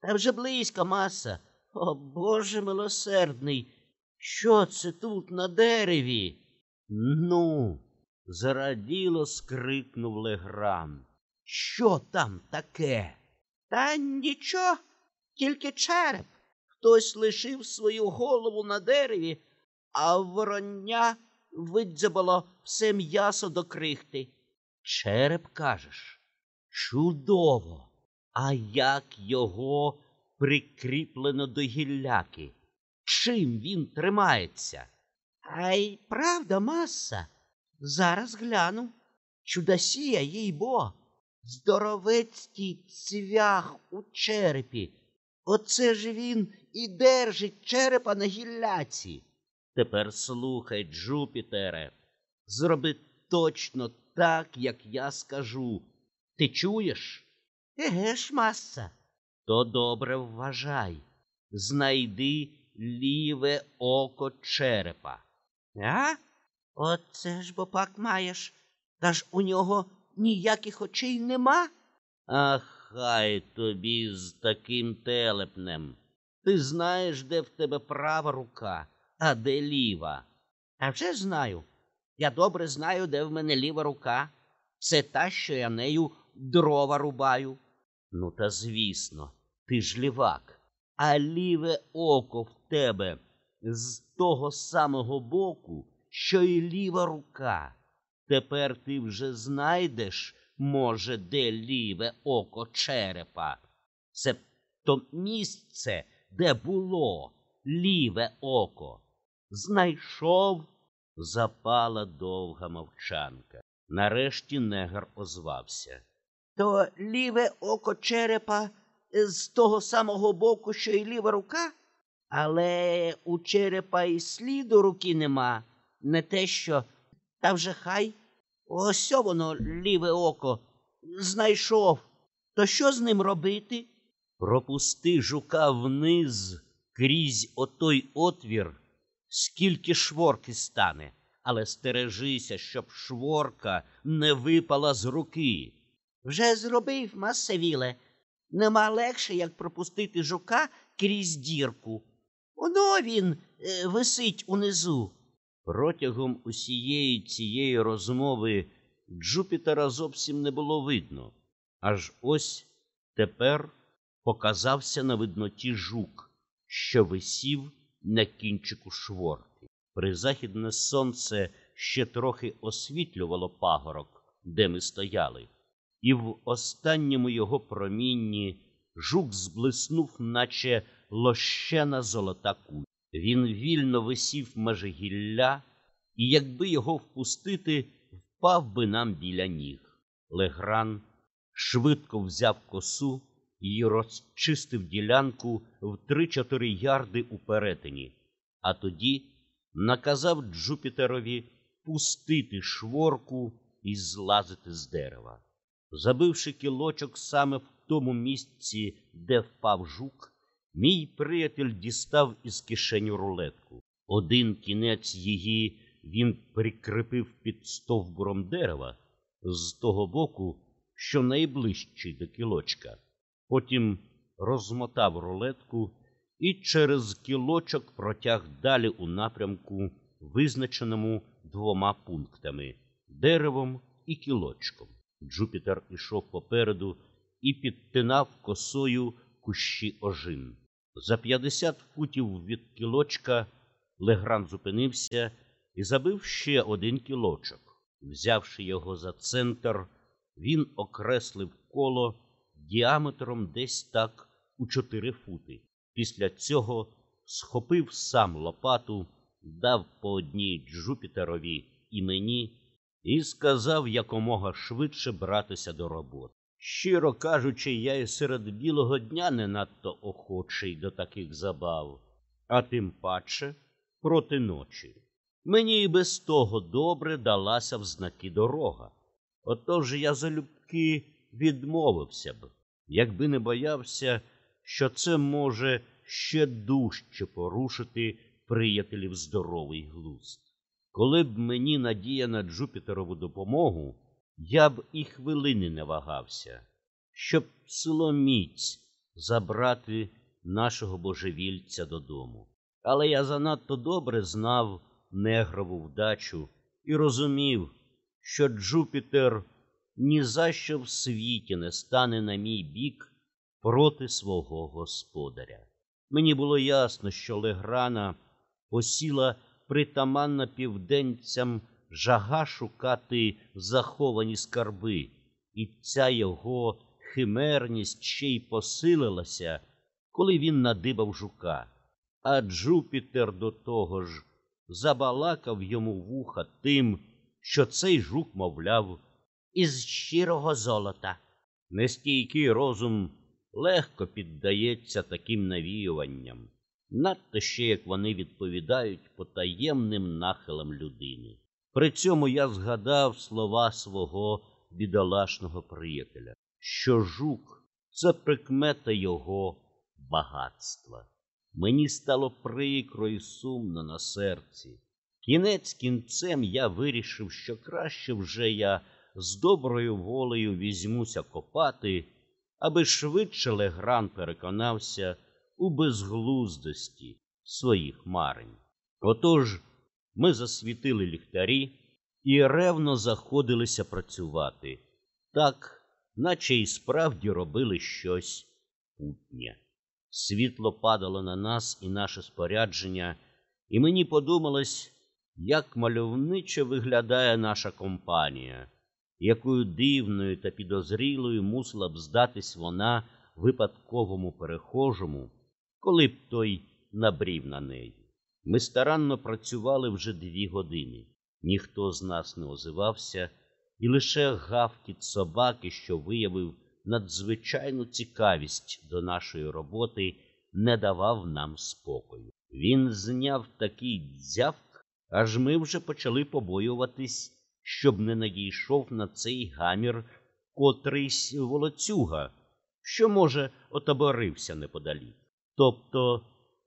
Та вже близько маса. О Боже милосердний. Що це тут на дереві? Ну, зраділо скрикнув Легран. Що там таке? Та нічого, тільки череп. Хтось лишив свою голову на дереві, а вороння видзябало все м'ясо до крихти. Череп, кажеш, чудово. А як його прикріплено до гілляки? Чим він тримається? А й правда, маса. Зараз гляну. Чудосія, їй бо, здоровецький цвях у черепі. Оце ж він і держить черепа на гілляці. Тепер слухай, Джупітере, зроби точно так, як я скажу. Ти чуєш? Еге ж, маса. То добре вважай. Знайди ліве око черепа. А? Оце ж бо пак маєш. Та ж у нього ніяких очей нема. А хай тобі з таким телепнем. Ти знаєш, де в тебе права рука, а де ліва. А вже знаю. Я добре знаю, де в мене ліва рука. Це та, що я нею дрова рубаю. Ну, та звісно, ти ж лівак, а ліве око в тебе з того самого боку, що й ліва рука. Тепер ти вже знайдеш, може, де ліве око черепа. Це то місце, де було ліве око. Знайшов, запала довга мовчанка. Нарешті негр озвався. То ліве око черепа з того самого боку, що й ліва рука, але у черепа і сліду руки нема, не те що. Та вже хай. Ось воно, ліве око, знайшов. То що з ним робити? Пропусти жука вниз крізь отой отвір, скільки шворки стане, але стережися, щоб шворка не випала з руки. Вже зробив, масевіле. Нема легше, як пропустити жука крізь дірку. Оно він е, висить унизу. Протягом усієї цієї розмови Джупітера зовсім не було видно. Аж ось тепер показався на видноті жук, що висів на кінчику шворки. Призахідне сонце ще трохи освітлювало пагорок, де ми стояли, і в останньому його промінні жук зблиснув, наче лощена золота куль. Він вільно висів межи гілля, і якби його впустити, впав би нам біля ніг. Легран швидко взяв косу і розчистив ділянку в три-чотири ярди у перетині, а тоді наказав Джупітерові пустити шворку і злазити з дерева. Забивши кілочок саме в тому місці, де впав жук, мій приятель дістав із кишені рулетку. Один кінець її він прикріпив під стовбуром дерева з того боку, що найближчий до кілочка. Потім розмотав рулетку і через кілочок протяг далі у напрямку, визначеному двома пунктами деревом і кілочком. Джупітер ішов попереду і підтинав косою кущі ожин. За п'ятдесят футів від кілочка Легран зупинився і забив ще один кілочок. Взявши його за центр, він окреслив коло діаметром десь так у чотири фути. Після цього схопив сам лопату, дав по одній Джупітерові і мені і сказав якомога швидше братися до роботи. Щиро кажучи, я і серед білого дня не надто охочий до таких забав, а тим паче проти ночі. Мені і без того добре далася в знаки дорога. Отож я залюбки відмовився б, якби не боявся, що це може ще дужче порушити приятелів здоровий глузд. Коли б мені надія на Джупітерову допомогу, я б і хвилини не вагався, щоб силоміць забрати нашого божевільця додому. Але я занадто добре знав негрову вдачу і розумів, що Джупітер ні за що в світі не стане на мій бік проти свого господаря. Мені було ясно, що Леграна посіла притаманна південцям жага шукати заховані скарби, і ця його химерність ще й посилилася, коли він надибав жука. А Джупітер до того ж забалакав йому вуха тим, що цей жук, мовляв, із щирого золота. Нестійкий розум легко піддається таким навіюванням, надто ще як вони відповідають потаємним нахилам людини. При цьому я згадав слова свого бідолашного приятеля, що жук це прикмета його багатства. Мені стало прикро і сумно на серці. Кінець кінцем я вирішив, що краще вже я з доброю волею візьмуся копати, аби швидше Легран переконався у безглуздості своїх марень. Отож ми засвітили ліхтарі і ревно заходилися працювати, так, наче й справді робили щось путнє. Світло падало на нас і наше спорядження, і мені подумалось, як мальовниче виглядає наша компанія, якою дивною та підозрілою мусила б здатись вона випадковому перехожому, коли б той набрів на неї. Ми старанно працювали вже дві години. Ніхто з нас не озивався, і лише гавкіт собаки, що виявив надзвичайну цікавість до нашої роботи, не давав нам спокою. Він зняв такий дзявк, аж ми вже почали побоюватись, щоб не надійшов на цей гамір котрийсь волоцюга, що, може, отоборився неподалік. Тобто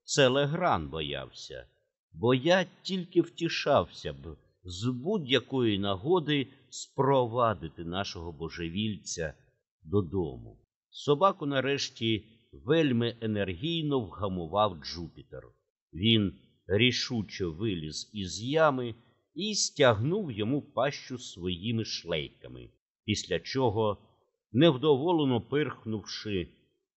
це Легран боявся, бо я тільки втішався б з будь-якої нагоди спровадити нашого божевільця додому. Собаку нарешті вельми енергійно вгамував Джупітер. Він рішуче виліз із ями і стягнув йому пащу своїми шлейками, після чого, невдоволено пирхнувши,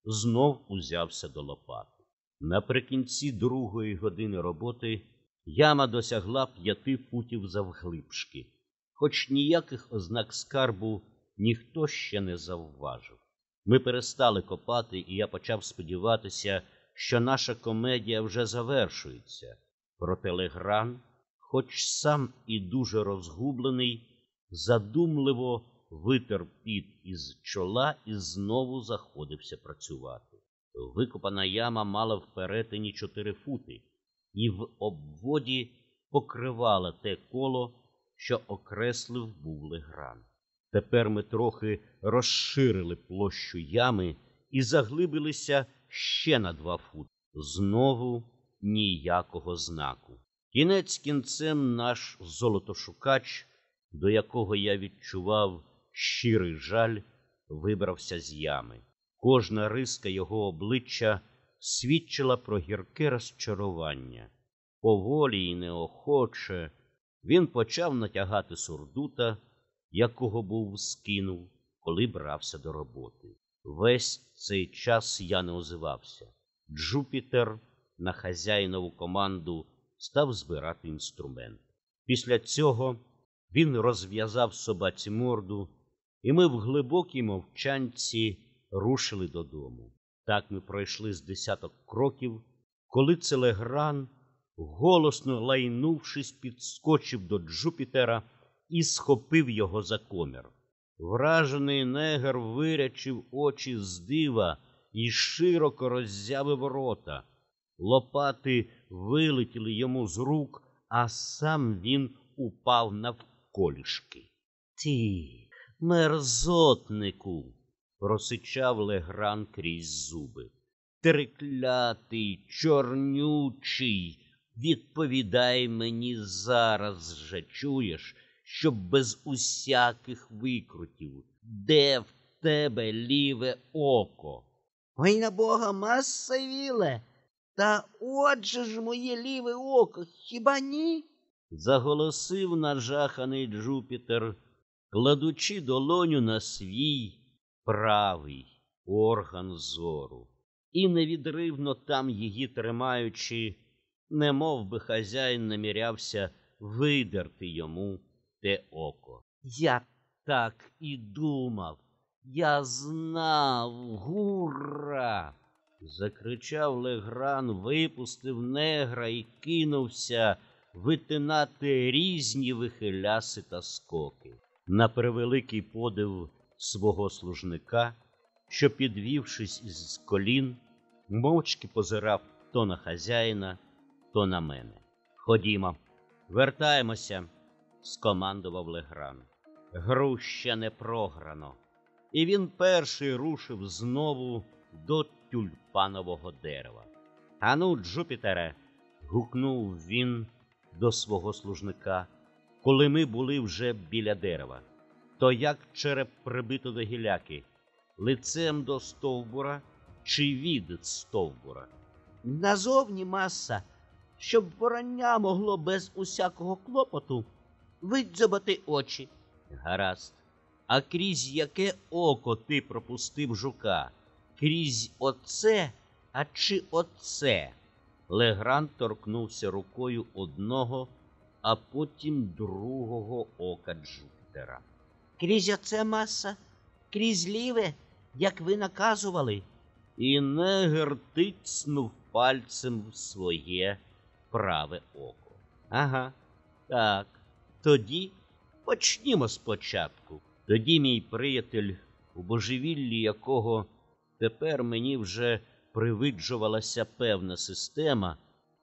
знов узявся до лопати. Наприкінці другої години роботи яма досягла п'яти футів завглибшки, хоч ніяких ознак скарбу ніхто ще не завважив. Ми перестали копати, і я почав сподіватися, що наша комедія вже завершується. Проте Легран, хоч сам і дуже розгублений, задумливо витер піт із чола і знову заходився працювати. Викопана яма мала в перетині чотири фути, і в обводі покривала те коло, що окреслив був Легран. Тепер ми трохи розширили площу ями і заглибилися ще на два фути. Знову ніякого знаку. Кінець кінцем наш золотошукач, до якого я відчував щирий жаль, вибрався з ями. Кожна риска його обличчя свідчила про гірке розчарування. Поволі і неохоче він почав натягати сурдута, якого був скинув, коли брався до роботи. Весь цей час я не озивався. Джупітер на хазяїнову команду став збирати інструмент. Після цього він розв'язав собаці морду, і ми в глибокій мовчанці рушили додому. Так ми пройшли з десяток кроків, коли Целегран, голосно лайнувшись, підскочив до Джупітера і схопив його за комір. Вражений негр вирячив очі з дива і широко роззявив рота. Лопати вилетіли йому з рук, а сам він упав навколішки. Ти, мерзотнику, просичав Легран крізь зуби. Триклятий, чорнючий, відповідай мені зараз же, чуєш, щоб без усяких викрутів. Де в тебе ліве око? Ой на бога, маса віле. Та отже ж моє ліве око, хіба ні? заголосив нажаханий Джупітер, кладучи долоню на свій правий орган зору, і невідривно там її тримаючи, немов би хазяїн намірявся видерти йому те око. Я так і думав, я знав, гура. закричав Легран, випустив негра і кинувся витинати різні вихиляси та скоки. На превеликий подив свого служника, що, підвівшись із колін, мовчки позирав то на хазяїна, то на мене. Ходімо, вертаємося, скомандував Легран. Гру ще не програно. І він перший рушив знову до тюльпанового дерева. Ану, Джупітере, гукнув він до свого служника, коли ми були вже біля дерева. То як череп прибито до гіляки, лицем до стовбура чи від стовбура? Назовні маса, щоб вороння могло без усякого клопоту видзьобати очі. Гаразд. А крізь яке око ти пропустив жука? Крізь оце, а чи оце? Легран торкнувся рукою одного, а потім другого ока Джупітера. Крізь оце маса, крізь ліве, як ви наказували. І негр тицнув пальцем в своє праве око. Ага, так. Тоді почнімо спочатку. Тоді мій приятель, у божевіллі якого тепер мені вже привиджувалася певна система,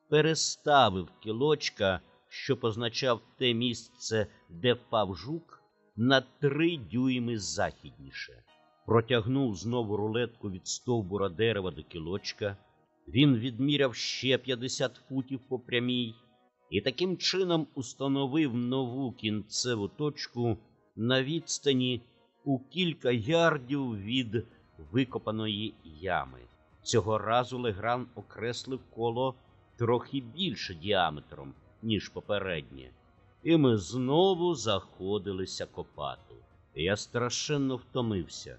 переставив кілочка, що позначав те місце, де впав жук, на три дюйми західніше. Протягнув знову рулетку від стовбура дерева до кілочка. Він відміряв ще 50 футів по прямій і таким чином установив нову кінцеву точку на відстані у кілька ярдів від викопаної ями. Цього разу Легран окреслив коло трохи більше діаметром, ніж попереднє, і ми знову заходилися копати. Я страшенно втомився,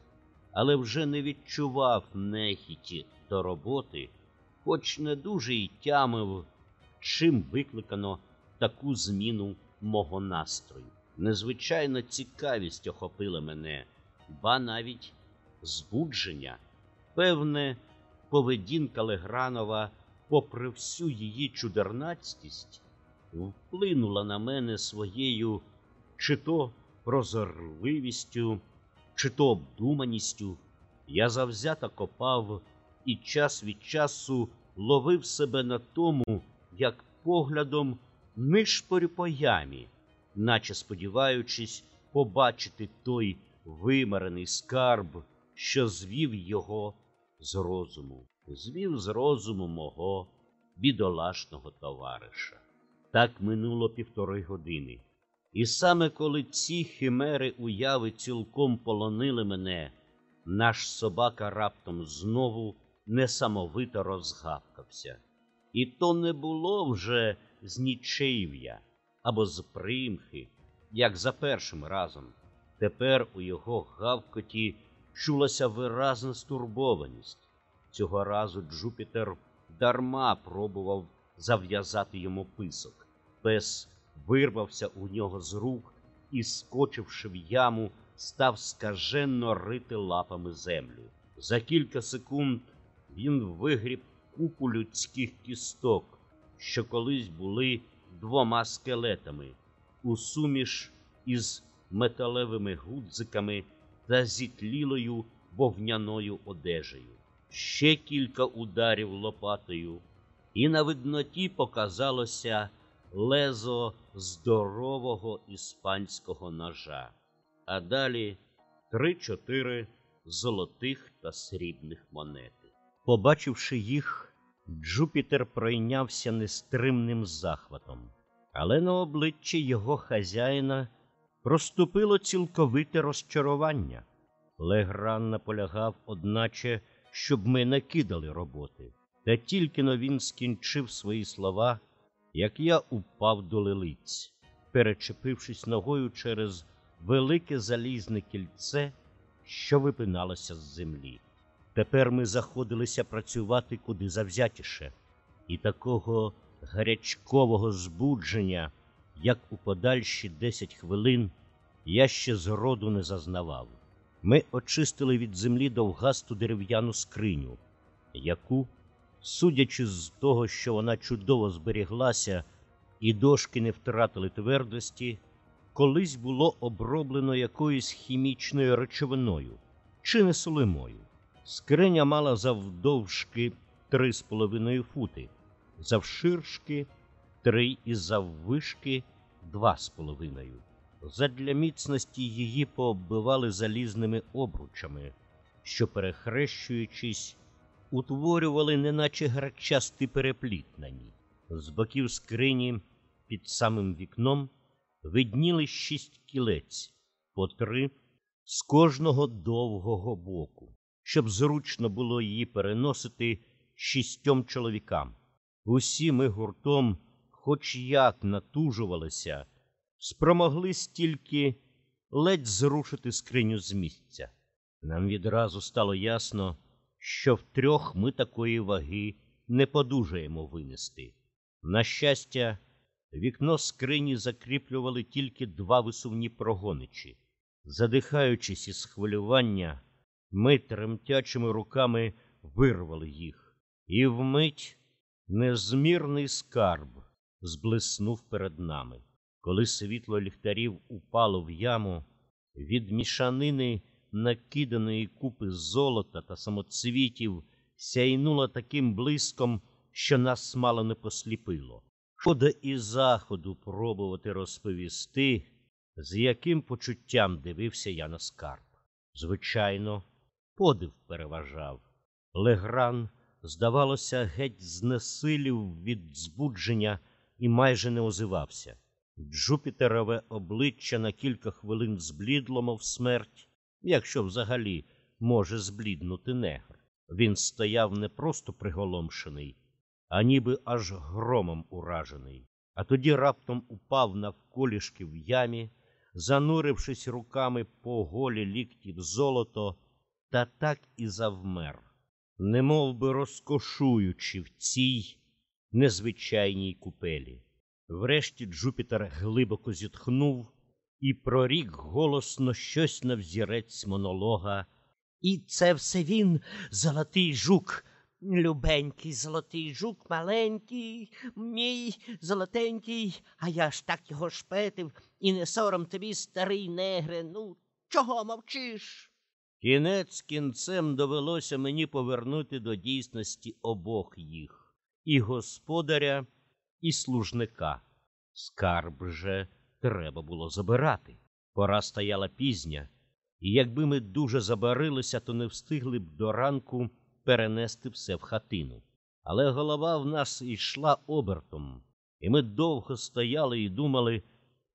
але вже не відчував нехіті до роботи, хоч не дуже й тямив, чим викликано таку зміну мого настрою. Незвичайна цікавість охопила мене, ба навіть збудження. Певне, поведінка Легранова, попри всю її чудернацькість, вплинула на мене своєю чи то прозорливістю, чи то обдуманістю. Я завзято копав і час від часу ловив себе на тому, як поглядом нишпорю по ямі, наче сподіваючись побачити той вимарений скарб, що звів його з розуму, звів з розуму мого бідолашного товариша. Так минуло півтори години. І саме коли ці химери уяви цілком полонили мене, наш собака раптом знову несамовито розгавкався. І то не було вже з нічев'я або з примхи, як за першим разом. Тепер у його гавкоті чулася виразна стурбованість. Цього разу Джупітер дарма пробував зав'язати йому писок. Пес вирвався у нього з рук і, скочивши в яму, став скаженно рити лапами землю. За кілька секунд він вигріб купу людських кісток, що колись були двома скелетами, у суміш із металевими гудзиками та зітлілою вовняною одежею. Ще кілька ударів лопатою, і на видноті показалося лезо здорового іспанського ножа, а далі три-чотири золотих та срібних монети. Побачивши їх, Джупітер пройнявся нестримним захватом, але на обличчі його хазяїна проступило цілковите розчарування. Легран наполягав, одначе, щоб ми не кидали роботи. Та тільки но він скінчив свої слова, як я упав до лилиць, перечепившись ногою через велике залізне кільце, що випиналося з землі. Тепер ми заходилися працювати куди завзятіше, і такого гарячкового збудження, як у подальші десять хвилин, я ще зроду не зазнавав. Ми очистили від землі довгасту дерев'яну скриню, яку, судячи з того, що вона чудово зберіглася, і дошки не втратили твердості, колись було оброблено якоюсь хімічною речовиною чи не солимою. Скриня мала завдовжки три з половиною фути, завширшки три і заввишки два з половиною. Задля міцності її пооббивали залізними обручами, що, перехрещуючись, утворювали неначе грачасти перепліт. З боків скрині під самим вікном видніли шість кілець, по три з кожного довгого боку, щоб зручно було її переносити шістьом чоловікам. Усі ми гуртом, хоч як натужувалися, спромогли стільки ледь зрушити скриню з місця. Нам відразу стало ясно, що втрьох ми такої ваги не подужаємо винести. На щастя, вікно скрині закріплювали тільки два висувні прогоничі. Задихаючись із хвилювання, ми тремтячими руками вирвали їх, і вмить незмірний скарб зблиснув перед нами. Коли світло ліхтарів упало в яму, від мішанини накиданої купи золота та самоцвітів сяйнуло таким блиском, що нас мало не посліпило. Шкода і заходу пробувати розповісти, з яким почуттям дивився я на скарб. Звичайно, подив переважав. Легран, здавалося, геть знесилів від збудження і майже не озивався. Джупітерове обличчя на кілька хвилин зблідло, мов смерть, якщо взагалі може збліднути негр. Він стояв не просто приголомшений, а ніби аж громом уражений, а тоді раптом упав навколішки в ямі, занурившись руками по голі лікті в золото, та так і завмер, немов би розкошуючи в цій незвичайній купелі. Врешті Джупітер глибоко зітхнув і прорік голосно щось на взірець монолога. І це все він, золотий жук. Любенький золотий жук, маленький, мій золотенький, а я ж так його шпетив, і не сором тобі, старий негре. Ну, чого мовчиш? Кінець кінцем довелося мені повернути до дійсності обох їх і господаря, і служника. Скарб же треба було забирати. Пора стояла пізня, і якби ми дуже забарилися, то не встигли б до ранку перенести все в хатину. Але голова в нас йшла обертом, і ми довго стояли і думали,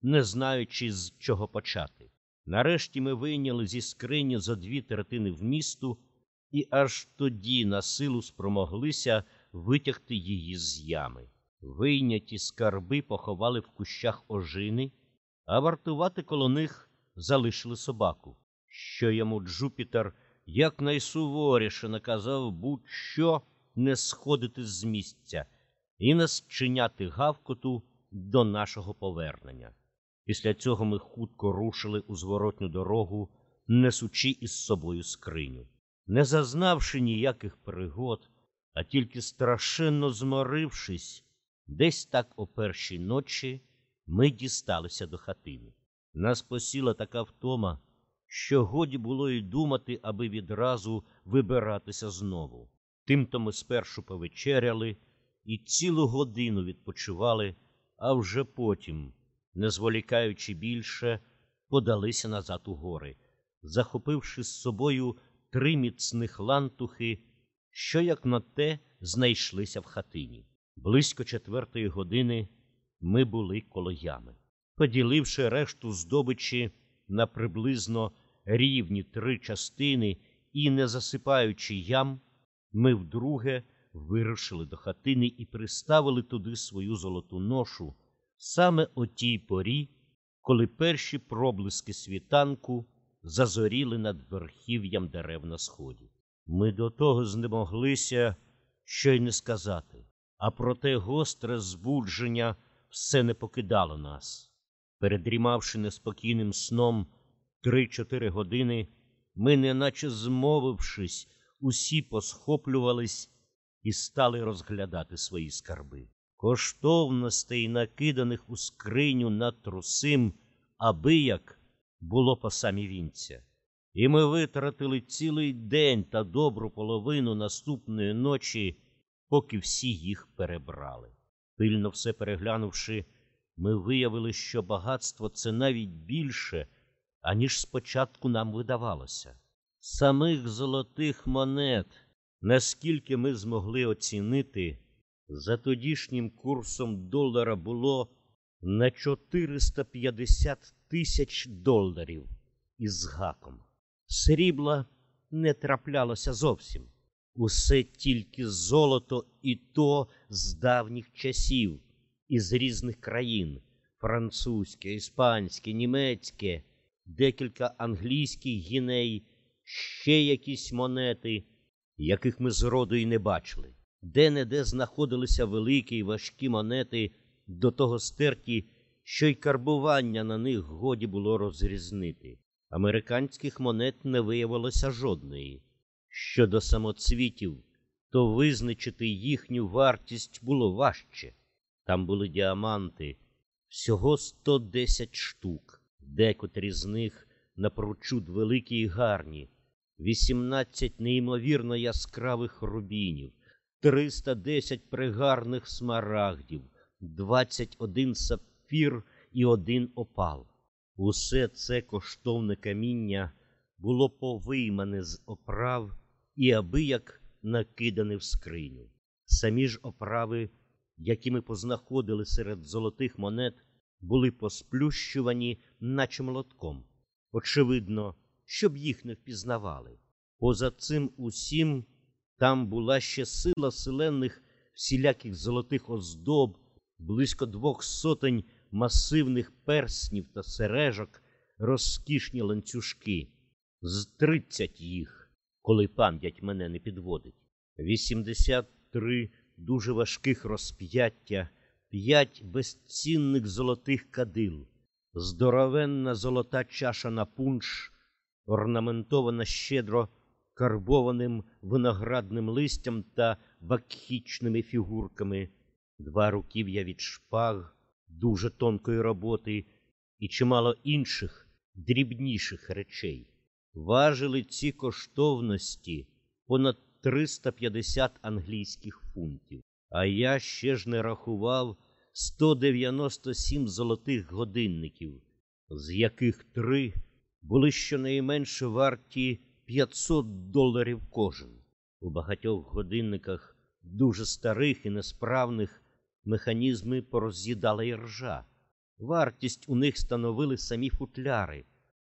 не знаючи, з чого почати. Нарешті ми вийняли зі скрині за дві третини вмісту, і аж тоді на силу спромоглися витягти її з ями. Вийняті скарби поховали в кущах ожини, а вартувати коло них залишили собаку, що йому Джупітер якнайсуворіше наказав будь-що не сходити з місця і не зчиняти гавкоту до нашого повернення. Після цього ми хутко рушили у зворотню дорогу, несучи із собою скриню. Не зазнавши ніяких пригод, а тільки страшенно зморившись, десь так о першій ночі ми дісталися до хатини. Нас посіла така втома, що годі було й думати, аби відразу вибиратися знову. Тимто ми спершу повечеряли і цілу годину відпочивали, а вже потім, не зволікаючи більше, подалися назад у гори, захопивши з собою три міцних лантухи, що, як на те, знайшлися в хатині. Близько четвертої години ми були коло ями. Поділивши решту здобичі на приблизно рівні три частини і не засипаючи ям, ми вдруге вирушили до хатини і приставили туди свою золоту ношу саме о тій порі, коли перші проблиски світанку зазоріли над верхів'ям дерев на сході. Ми до того знемоглися, що й не сказати, а проте гостре збудження все не покидало нас. Передрімавши неспокійним сном три-чотири години, ми, неначе змовившись, усі посхоплювались і стали розглядати свої скарби. Коштовностей, накиданих у скриню над трусим, аби як було по самі вінця. І ми витратили цілий день та добру половину наступної ночі, поки всі їх перебрали. Пильно все переглянувши, ми виявили, що багатство це навіть більше, аніж спочатку нам видавалося. Самих золотих монет, наскільки ми змогли оцінити, за тодішнім курсом долара було на 450 тисяч доларів із гаком. Срібла не траплялося зовсім. Усе тільки золото і то з давніх часів, із різних країн французьке, іспанське, німецьке, декілька англійських гіней, ще якісь монети, яких ми зроду й не бачили. Де-не-де знаходилися великі й важкі монети, до того стерті, що й карбування на них годі було розрізнити. Американських монет не виявилося жодної. Щодо самоцвітів, то визначити їхню вартість було важче. Там були діаманти, всього 110 штук, декотрі з них напрочуд великі й гарні, 18 неймовірно яскравих рубінів, 310 пригарних смарагдів, 21 сапфір і один опал. Усе це коштовне каміння було повиймане з оправ і аби як накидане в скриню. Самі ж оправи, які ми познаходили серед золотих монет, були посплющувані, наче молотком. Очевидно, щоб їх не впізнавали. Поза цим усім там була ще сила селених всіляких золотих оздоб, близько двох сотень масивних перснів та сережок, розкішні ланцюжки, з тридцять їх, коли пам'ять мене не підводить, вісімдесят три дуже важких розп'яття, п'ять безцінних золотих кадил, здоровенна золота чаша на пунш, орнаментована щедро карбованим виноградним листям та вакхічними фігурками, два руків'я від шпаг дуже тонкої роботи і чимало інших дрібніших речей. Важили ці коштовності понад 350 англійських фунтів, а я ще ж не рахував 197 золотих годинників, з яких три були щонайменше варті 500 доларів кожен. У багатьох годинниках, дуже старих і несправних, механізми пороз'їдала іржа. Вартість у них становили самі футляри,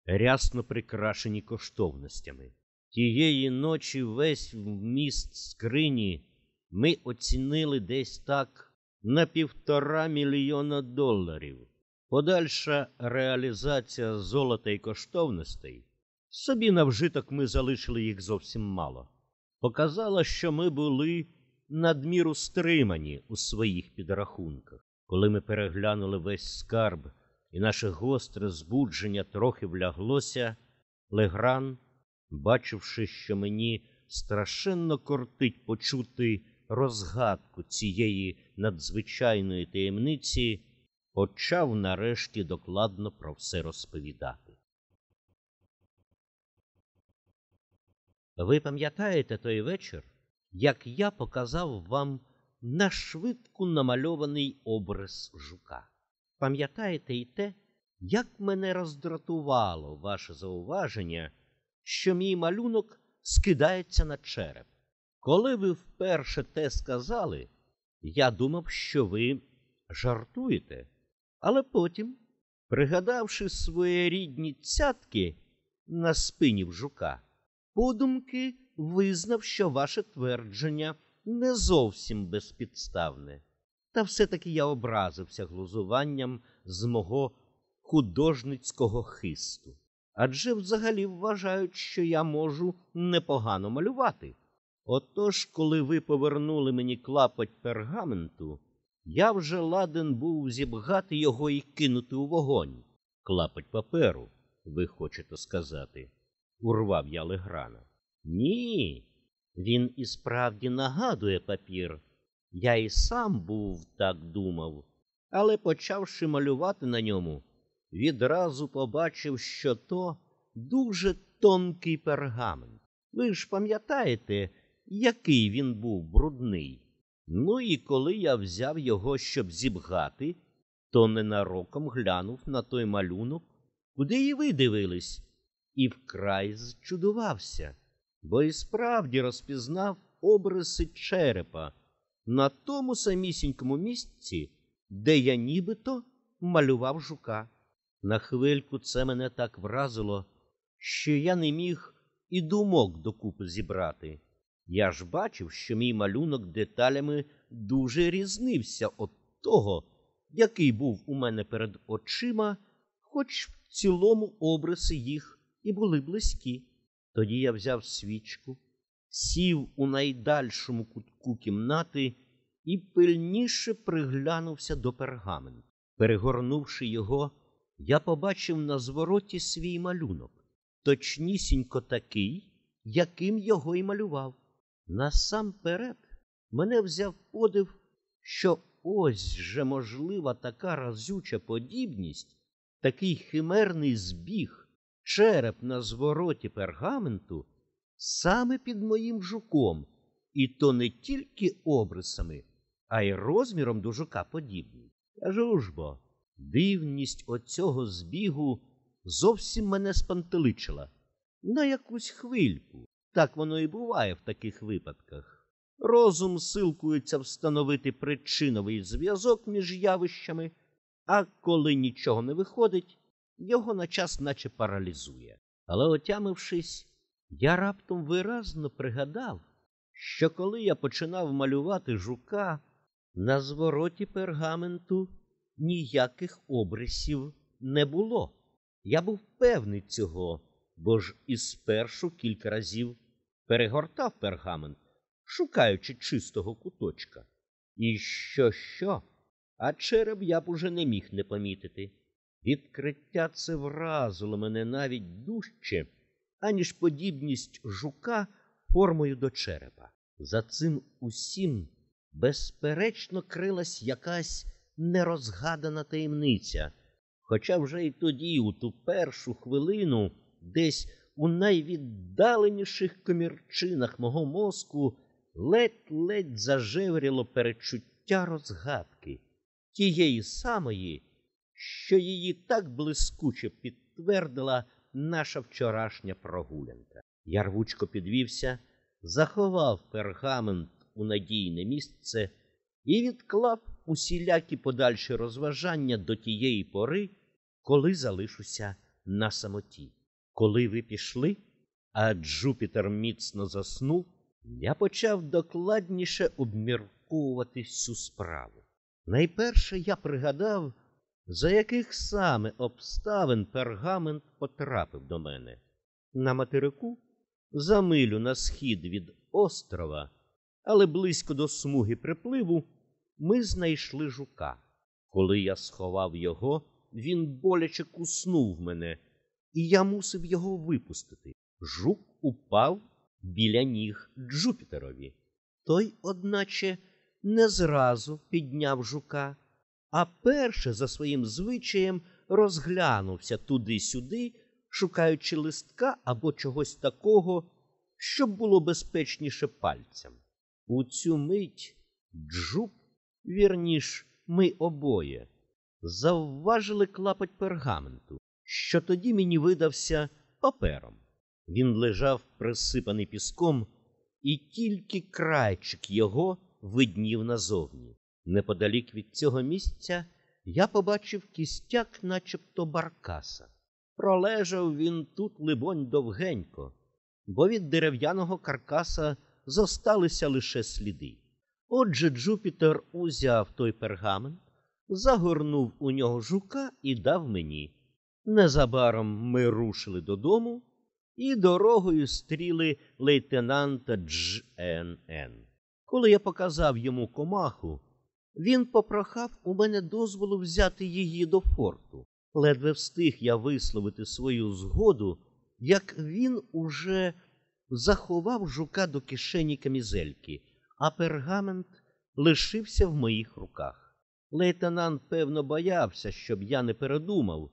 рясно прикрашені коштовностями. Тієї ночі весь вміст скрині ми оцінили десь так на півтора мільйона доларів. Подальша реалізація золота і коштовностей. Собі на вжиток ми залишили їх зовсім мало. Показала, що ми були надміру стримані у своїх підрахунках. Коли ми переглянули весь скарб, і наше гостре збудження трохи вляглося, Легран, бачивши, що мені страшенно кортить почути розгадку цієї надзвичайної таємниці, почав нарешті докладно про все розповідати. Ви пам'ятаєте той вечір, як я показав вам на швидку намальований образ жука? Пам'ятаєте і те, як мене роздратувало ваше зауваження, що мій малюнок скидається на череп? Коли ви вперше те сказали, я думав, що ви жартуєте, але потім, пригадавши своєрідні цятки на спині в жука, подумки визнав, що ваше твердження не зовсім безпідставне. Та все-таки я образився глузуванням з мого художницького хисту. Адже взагалі вважають, що я можу непогано малювати. Отож, коли ви повернули мені клапоть пергаменту, я вже ладен був зібгати його і кинути у вогонь. Клапоть паперу, ви хочете сказати, урвав я Леграна. Ні, він і справді нагадує папір. Я і сам був так думав, але, почавши малювати на ньому, відразу побачив, що то дуже тонкий пергамент. Ви ж пам'ятаєте, який він був брудний. Ну і коли я взяв його, щоб зібгати, то ненароком глянув на той малюнок, куди і ви дивились, і вкрай зчудувався, бо і справді розпізнав обриси черепа на тому самісінькому місці, де я нібито малював жука. На хвильку це мене так вразило, що я не міг і думок докупи зібрати. Я ж бачив, що мій малюнок деталями дуже різнився від того, який був у мене перед очима, хоч в цілому обриси їх і були близькі. Тоді я взяв свічку, сів у найдальшому кутку кімнати і пильніше приглянувся до пергаменту. Перегорнувши його, я побачив на звороті свій малюнок, точнісінько такий, яким його й малював. Насамперед мене взяв подив, що ось же можлива така разюча подібність, такий химерний збіг, череп на звороті пергаменту, саме під моїм жуком, і то не тільки обрисами, а й розміром до жука подібний. Кажу ж бо, дивність оцього збігу зовсім мене спантеличила на якусь хвильку. Так воно і буває в таких випадках. Розум силкується встановити причиновий зв'язок між явищами, а коли нічого не виходить, його на час наче паралізує. Але, отямившись, я раптом виразно пригадав, що коли я починав малювати жука, на звороті пергаменту ніяких обрисів не було. Я був певний цього бо ж і спершу кілька разів перегортав пергамент, шукаючи чистого куточка. І що, що, а череп я б уже не міг не помітити. Відкриття це вразило мене навіть дужче, аніж подібність жука формою до черепа. За цим усім, безперечно, крилась якась нерозгадана таємниця. Хоча вже й тоді, у ту першу хвилину, десь у найвіддаленіших комірчинах мого мозку ледь-ледь зажевріло перечуття розгадки, тієї самої, що її так блискуче підтвердила наша вчорашня прогулянка. Я рвучко підвівся, заховав пергамент у надійне місце і відклав усілякі подальші розважання до тієї пори, коли залишуся на самоті. Коли ви пішли, а Джупітер міцно заснув, я почав докладніше обмірковувати всю справу. Найперше я пригадав, за яких саме обставин пергамент потрапив до мене. На материку, за милю на схід від острова, але близько до смуги припливу, ми знайшли жука. Коли я сховав його, він боляче куснув мене, і я мусив його випустити. Жук упав біля ніг Джупітерові. Той, одначе, не зразу підняв жука, а перше за своїм звичаєм розглянувся туди-сюди, шукаючи листка або чогось такого, щоб було безпечніше пальцям. У цю мить Джуп, вірніш, ми обоє, завважили клапоть пергаменту, що тоді мені видався папером. Він лежав присипаний піском, і тільки крайчик його виднів назовні. Неподалік від цього місця я побачив кістяк, начебто баркаса. Пролежав він тут, либонь, довгенько, бо від дерев'яного каркаса зосталися лише сліди. Отже, Джупітер узяв той пергамент, загорнув у нього жука і дав мені. Незабаром ми рушили додому і дорогою стріли лейтенанта Дж. Коли я показав йому комаху, він попрохав у мене дозволу взяти її до форту. Ледве встиг я висловити свою згоду, як він уже заховав жука до кишені камізельки, а пергамент лишився в моїх руках. Лейтенант, певно, боявся, щоб я не передумав,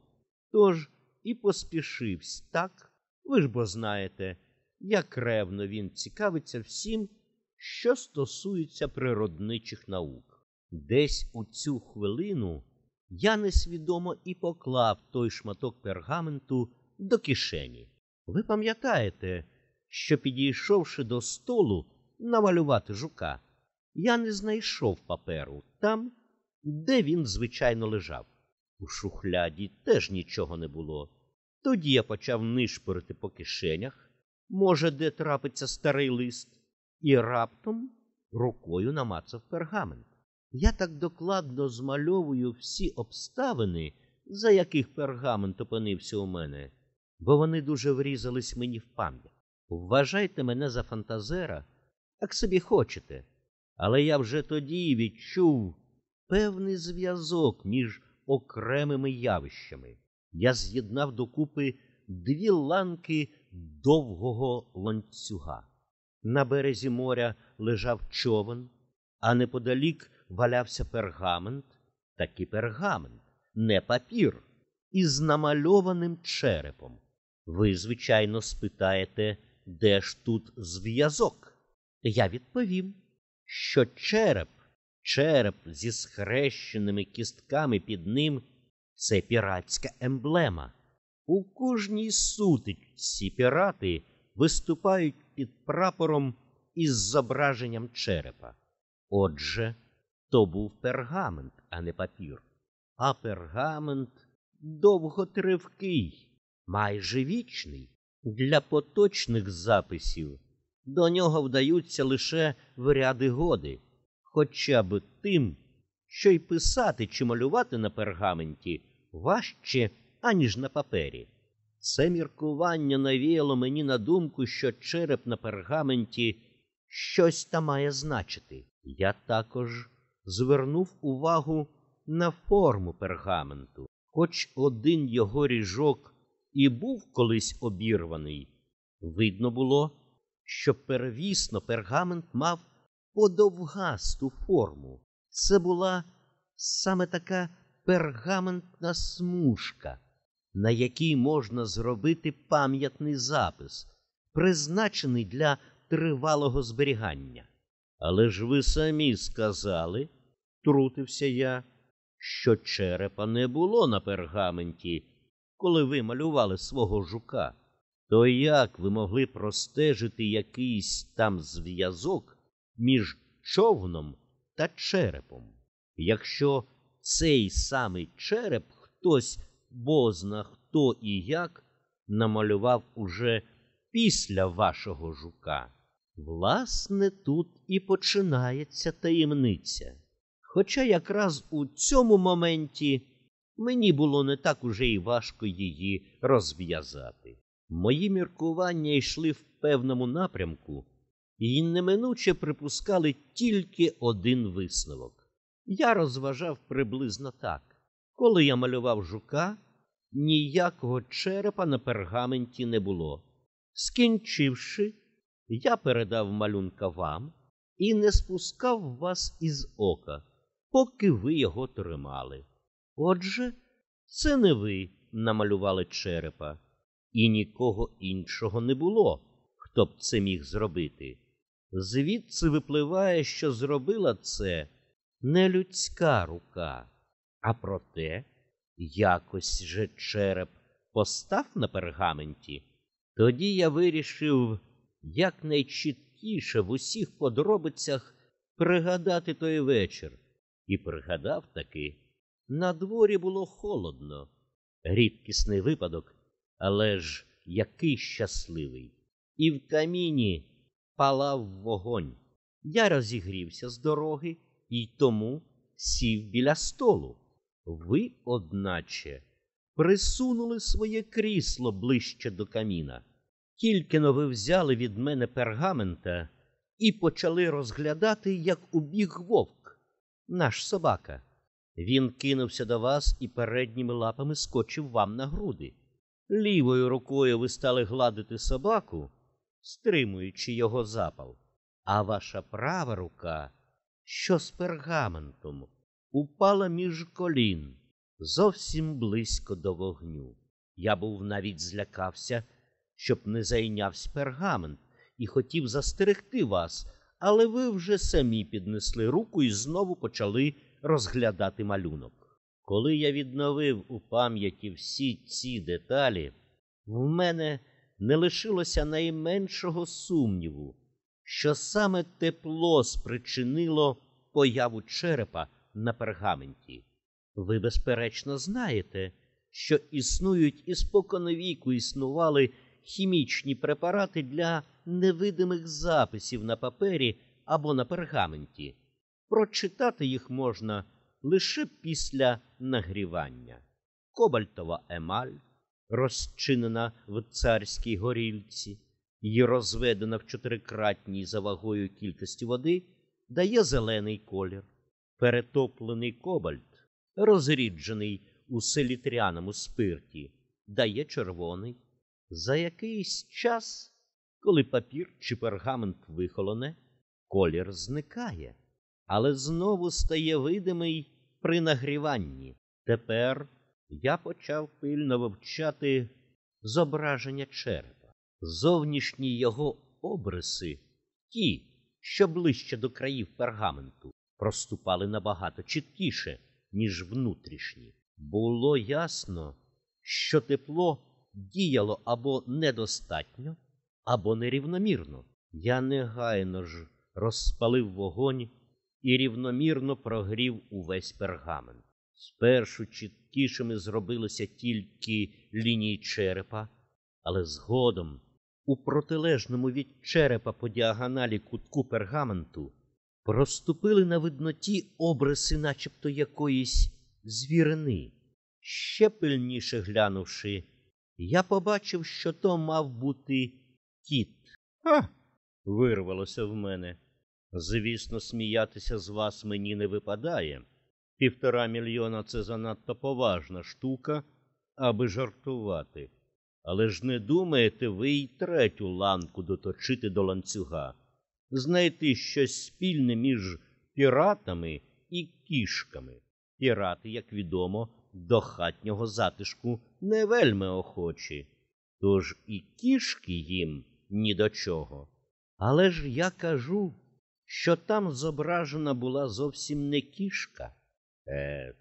тож і поспішився так, ви ж бо знаєте, як ревно він цікавиться всім, що стосується природничих наук. Десь у цю хвилину я несвідомо і поклав той шматок пергаменту до кишені. Ви пам'ятаєте, що, підійшовши до столу намалювати жука, я не знайшов паперу там, де він, звичайно, лежав. У шухляді теж нічого не було. Тоді я почав нишпорити по кишенях, може, де трапиться старий лист, і раптом рукою намацав пергамент. Я так докладно змальовую всі обставини, за яких пергамент опинився у мене, бо вони дуже врізались мені в пам'ять. Вважайте мене за фантазера, як собі хочете, але я вже тоді відчув певний зв'язок між окремими явищами. Я з'єднав докупи дві ланки довгого ланцюга. На березі моря лежав човен, а неподалік валявся пергамент, такий пергамент, не папір, із намальованим черепом. Ви, звичайно, спитаєте, де ж тут зв'язок? Я відповім, що череп, череп зі схрещеними кістками під ним це піратська емблема. У кожній сутичці пірати виступають під прапором із зображенням черепа. Отже, то був пергамент, а не папір. А пергамент довготривкий, майже вічний. Для поточних записів до нього вдаються лише в ряди годи, хоча б тим, що й писати чи малювати на пергаменті важче, аніж на папері. Це міркування навіяло мені на думку, що череп на пергаменті щось там має значити. Я також звернув увагу на форму пергаменту. Хоч один його ріжок і був колись обірваний, видно було, що первісно пергамент мав подовгасту форму. Це була саме така пергаментна смужка, на якій можна зробити пам'ятний запис, призначений для тривалого зберігання. Але ж ви самі сказали, трутився я, що черепа не було на пергаменті, коли ви малювали свого жука. То як ви могли простежити якийсь там зв'язок між човном та черепом? Якщо цей самий череп хтось бозна хто і як намалював уже після вашого жука? Власне, тут і починається таємниця. Хоча якраз у цьому моменті мені було не так уже й важко її розв'язати. Мої міркування йшли в певному напрямку і неминуче припускали тільки один висновок. Я розважав приблизно так. Коли я малював жука, ніякого черепа на пергаменті не було. Скінчивши, я передав малюнка вам і не спускав вас із ока, поки ви його тримали. Отже, це не ви намалювали черепа, і нікого іншого не було, хто б це міг зробити. Звідси випливає, що зробила це не людська рука, а проте якось же череп постав на пергаменті. Тоді я вирішив якнайчіткіше в усіх подробицях пригадати той вечір, і пригадав таки, на дворі було холодно, рідкісний випадок, але ж який щасливий. І в каміні палав вогонь. Я розігрівся з дороги і тому сів біля столу. Ви, одначе, присунули своє крісло ближче до каміна. Тільки но ви взяли від мене пергамента і почали розглядати, як убіг вовк, наш собака. Він кинувся до вас і передніми лапами скочив вам на груди. Лівою рукою ви стали гладити собаку, стримуючи його запал, а ваша права рука, що з пергаментом, упала між колін зовсім близько до вогню. Я був навіть злякався, щоб не зайнявся пергамент, і хотів застерегти вас, але ви вже самі піднесли руку і знову почали розглядати малюнок. Коли я відновив у пам'яті всі ці деталі, в мене не лишилося найменшого сумніву, що саме тепло спричинило появу черепа на пергаменті. Ви, безперечно, знаєте, що існують і споконвіку існували хімічні препарати для невидимих записів на папері або на пергаменті. Прочитати їх можна лише після нагрівання. Кобальтова емаль, розчинена в царській горілці і розведена в чотирикратній за вагою кількості води, дає зелений колір. Перетоплений кобальт, розріджений у селітряному спирті, дає червоний. За якийсь час, коли папір чи пергамент вихолоне, колір зникає, але знову стає видимий при нагріванні. Тепер я почав пильно вивчати зображення черепа, зовнішні його обриси, ті, що ближче до країв пергаменту, проступали набагато чіткіше, ніж внутрішні. Було ясно, що тепло діяло або недостатньо, або нерівномірно. Я негайно ж розпалив вогонь і рівномірно прогрів увесь пергамент. Спершу чіткішими зробилися тільки лінії черепа, але згодом, у протилежному від черепа по діагоналі кутку пергаменту, проступили на видноті обриси, начебто якоїсь звірини. Ще пильніше глянувши, я побачив, що то мав бути кіт. Ха. вирвалося в мене. Звісно, сміятися з вас мені не випадає, Півтора мільйона це занадто поважна штука, аби жартувати. Але ж не думаєте ви й третю ланку доточити до ланцюга, знайти щось спільне між піратами і кішками. Пірати, як відомо, до хатнього затишку не вельми охочі, тож і кішки їм ні до чого. Але ж я кажу, що там зображена була зовсім не кішка. Ет,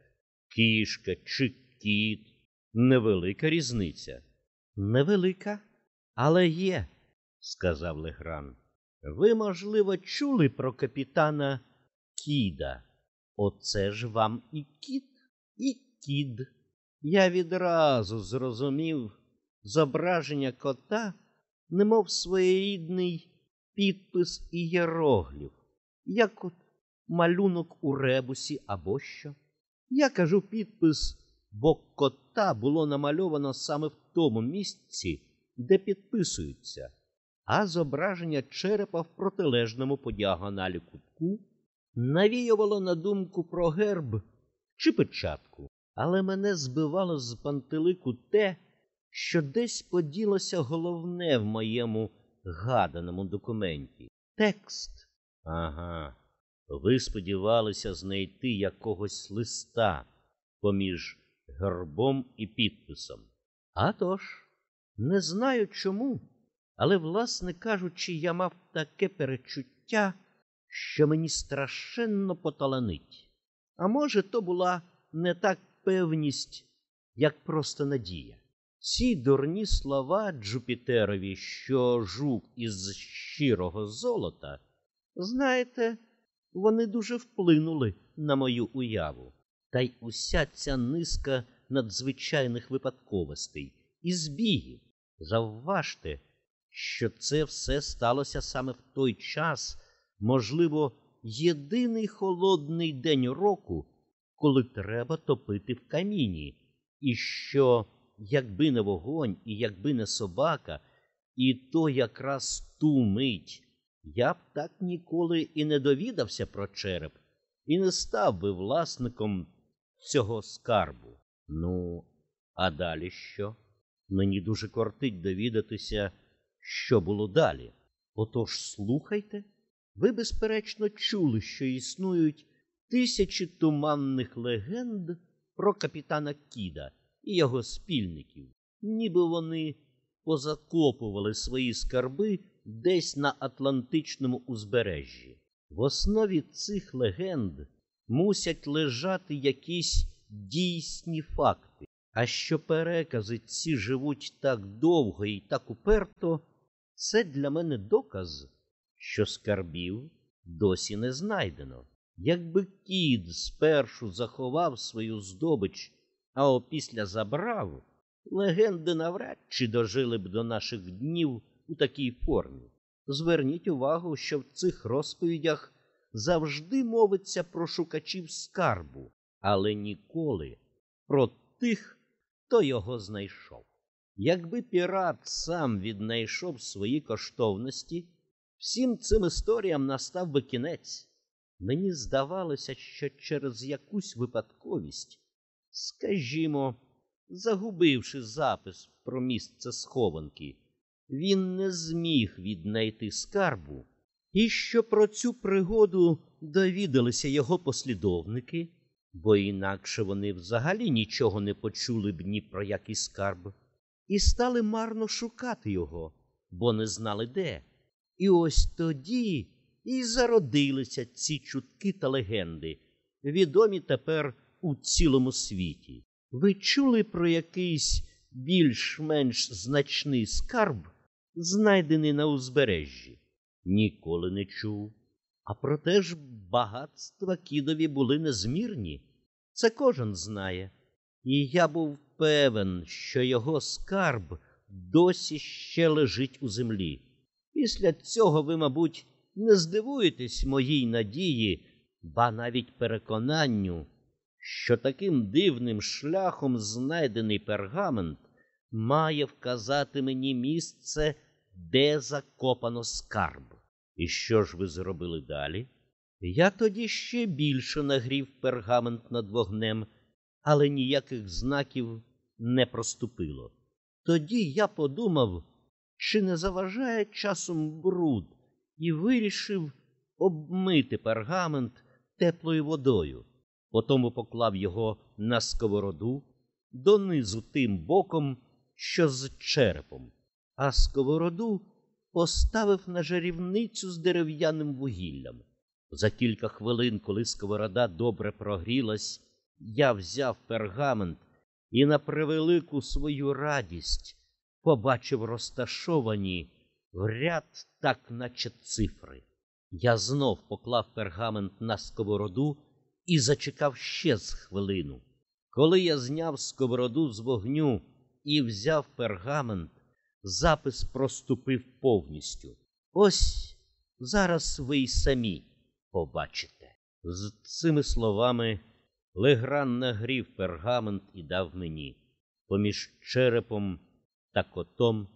кішка чи кіт невелика різниця. Невелика, але є, сказав Легран. Ви, можливо, чули про капітана Кіда. Оце ж вам і кіт, і кід. Я відразу зрозумів зображення кота, немов своєрідний підпис ієрогліф, як от малюнок у ребусі або що. Я кажу підпис, бо кота було намальовано саме в тому місці, де підписуються, а зображення черепа в протилежному по діагоналі кутку навіювало на думку про герб чи печатку, але мене збивало з пантелику те, що десь поділося головне в моєму гаданому документі текст. Ага. Ви сподівалися знайти якогось листа поміж гербом і підписом. А тож, не знаю чому, але, власне кажучи, я мав таке перечуття, що мені страшенно поталанить. А може, то була не так певність, як просто надія. Ці дурні слова Джупітерові, що жук із щирого золота, знаєте, вони дуже вплинули на мою уяву. Та й уся ця низка надзвичайних випадковостей і збігів. Завважте, що це все сталося саме в той час, можливо, єдиний холодний день року, коли треба топити в каміні, і що, якби не вогонь, і якби не собака, і то якраз ту мить, я б так ніколи і не довідався про череп, і не став би власником цього скарбу. Ну, а далі що? Мені дуже кортить довідатися, що було далі. Отож слухайте, ви, безперечно, чули, що існують тисячі туманних легенд про капітана Кіда і його спільників, ніби вони позакопували свої скарби десь на Атлантичному узбережжі. В основі цих легенд мусять лежати якісь дійсні факти. А що перекази ці живуть так довго і так уперто, це для мене доказ, що скарбів досі не знайдено. Якби кіт спершу заховав свою здобич, а опісля забрав, легенди навряд чи дожили б до наших днів у такій формі. Зверніть увагу, що в цих розповідях завжди мовиться про шукачів скарбу, але ніколи про тих, хто його знайшов. Якби пірат сам віднайшов свої коштовності, всім цим історіям настав би кінець. Мені здавалося, що через якусь випадковість, скажімо, загубивши запис про місце схованки, він не зміг віднайти скарбу, і що про цю пригоду довідалися його послідовники, бо інакше вони взагалі нічого не почули б ні про який скарб, і стали марно шукати його, бо не знали де. І ось тоді і зародилися ці чутки та легенди, відомі тепер у цілому світі. Ви чули про якийсь більш-менш значний скарб, знайдений на узбережжі? Ніколи не чув. А проте ж багатства кідові були незмірні. Це кожен знає. І я був певен, що його скарб досі ще лежить у землі. Після цього ви, мабуть, не здивуєтесь моїй надії, ба навіть переконанню, що таким дивним шляхом знайдений пергамент має вказати мені місце, де закопано скарб. І що ж ви зробили далі? Я тоді ще більше нагрів пергамент над вогнем, але ніяких знаків не проступило. Тоді я подумав, чи не заважає часом бруд, і вирішив обмити пергамент теплою водою. Потому поклав його на сковороду донизу тим боком, що з черепом, а сковороду поставив на жарівницю з дерев'яним вугіллям. За кілька хвилин, коли сковорода добре прогрілась, я взяв пергамент і на превелику свою радість побачив розташовані в ряд, так наче цифри. Я знов поклав пергамент на сковороду і зачекав ще з хвилину. Коли я зняв сковороду з вогню і взяв пергамент, запис проступив повністю. Ось зараз ви й самі побачите. З цими словами Легран нагрів пергамент і дав мені. Поміж черепом та котом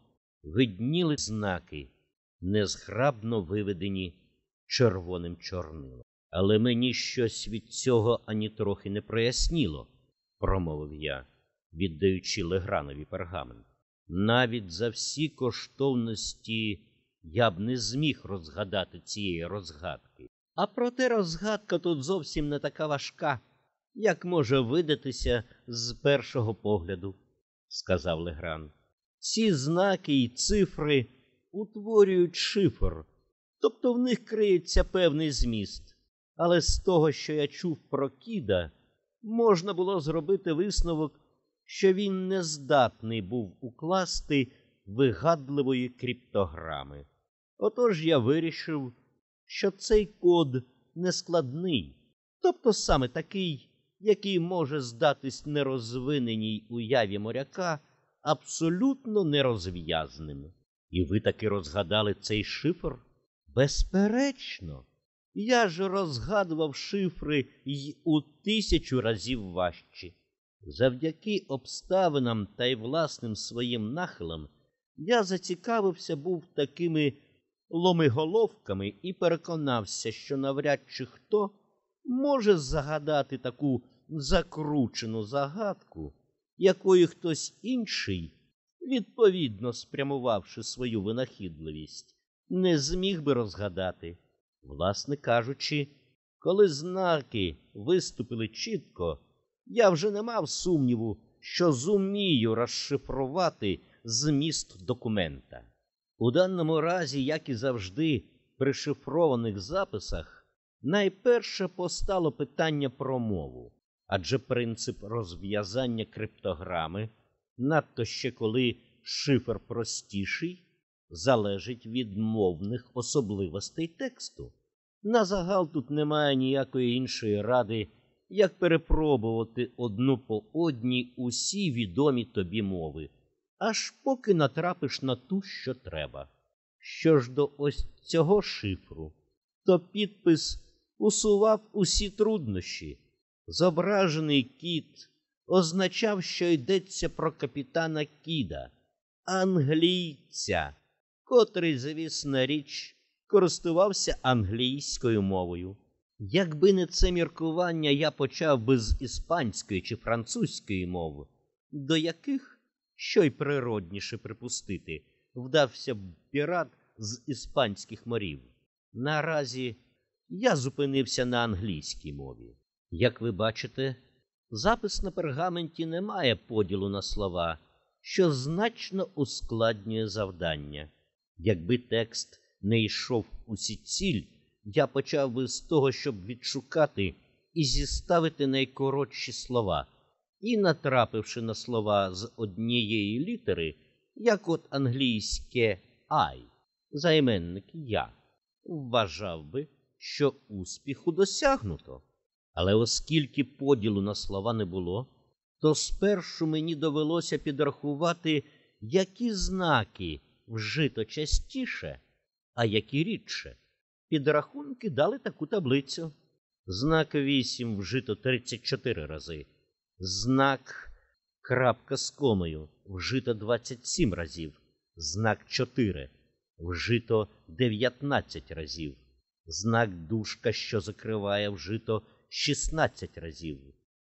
видніли знаки, незграбно виведені червоним чорнилом. Але мені щось від цього ані трохи не проясніло, промовив я, віддаючи Легранові пергамент. Навіть за всі коштовності я б не зміг розгадати цієї розгадки. А проте розгадка тут зовсім не така важка, як може видатися з першого погляду, сказав Легран. Ці знаки і цифри утворюють шифр, тобто в них криється певний зміст. Але з того, що я чув про кіда, можна було зробити висновок, що він не здатний був укласти вигадливої криптограми. Отож я вирішив, що цей код нескладний, тобто саме такий, який може здатись нерозвиненій уяві моряка абсолютно нерозв'язним. І ви таки розгадали цей шифр? Безперечно, я ж розгадував шифри й у тисячу разів важчі. Завдяки обставинам та й власним своїм нахилам я зацікавився був такими ломиголовками і переконався, що навряд чи хто може загадати таку закручену загадку, якої хтось інший, відповідно спрямувавши свою винахідливість, не зміг би розгадати. Власне кажучи, коли знаки виступили чітко, я вже не мав сумніву, що зумію розшифрувати зміст документа. У даному разі, як і завжди, при шифрованих записах, найперше постало питання про мову, адже принцип розв'язання криптограми, надто ще коли шифр простіший, залежить від мовних особливостей тексту. На загал тут немає ніякої іншої ради, як перепробувати одну по одній усі відомі тобі мови, аж поки натрапиш на ту, що треба. Що ж до ось цього шифру, то підпис усував усі труднощі. Зображений кіт означав, що йдеться про капітана Кіда, англійця, котрий, звісна річ, користувався англійською мовою. Якби не це міркування, я почав би з іспанської чи французької мови, до яких, що й природніше припустити, вдався б пірат з іспанських морів. Наразі я зупинився на англійській мові. Як ви бачите, запис на пергаменті не має поділу на слова, що значно ускладнює завдання. Якби текст не йшов усі ціль, я почав би з того, щоб відшукати і зіставити найкоротші слова, і, натрапивши на слова з однієї літери, як от англійське «I», займенник я, вважав би, що успіху досягнуто. Але оскільки поділу на слова не було, то спершу мені довелося підрахувати, які знаки вжито частіше, а які рідше. Підрахунки дали таку таблицю. Знак 8 вжито 34 рази. Знак крапка з комою вжито 27 разів. Знак 4 вжито 19 разів. знак дужка, що закриває вжито 16 разів,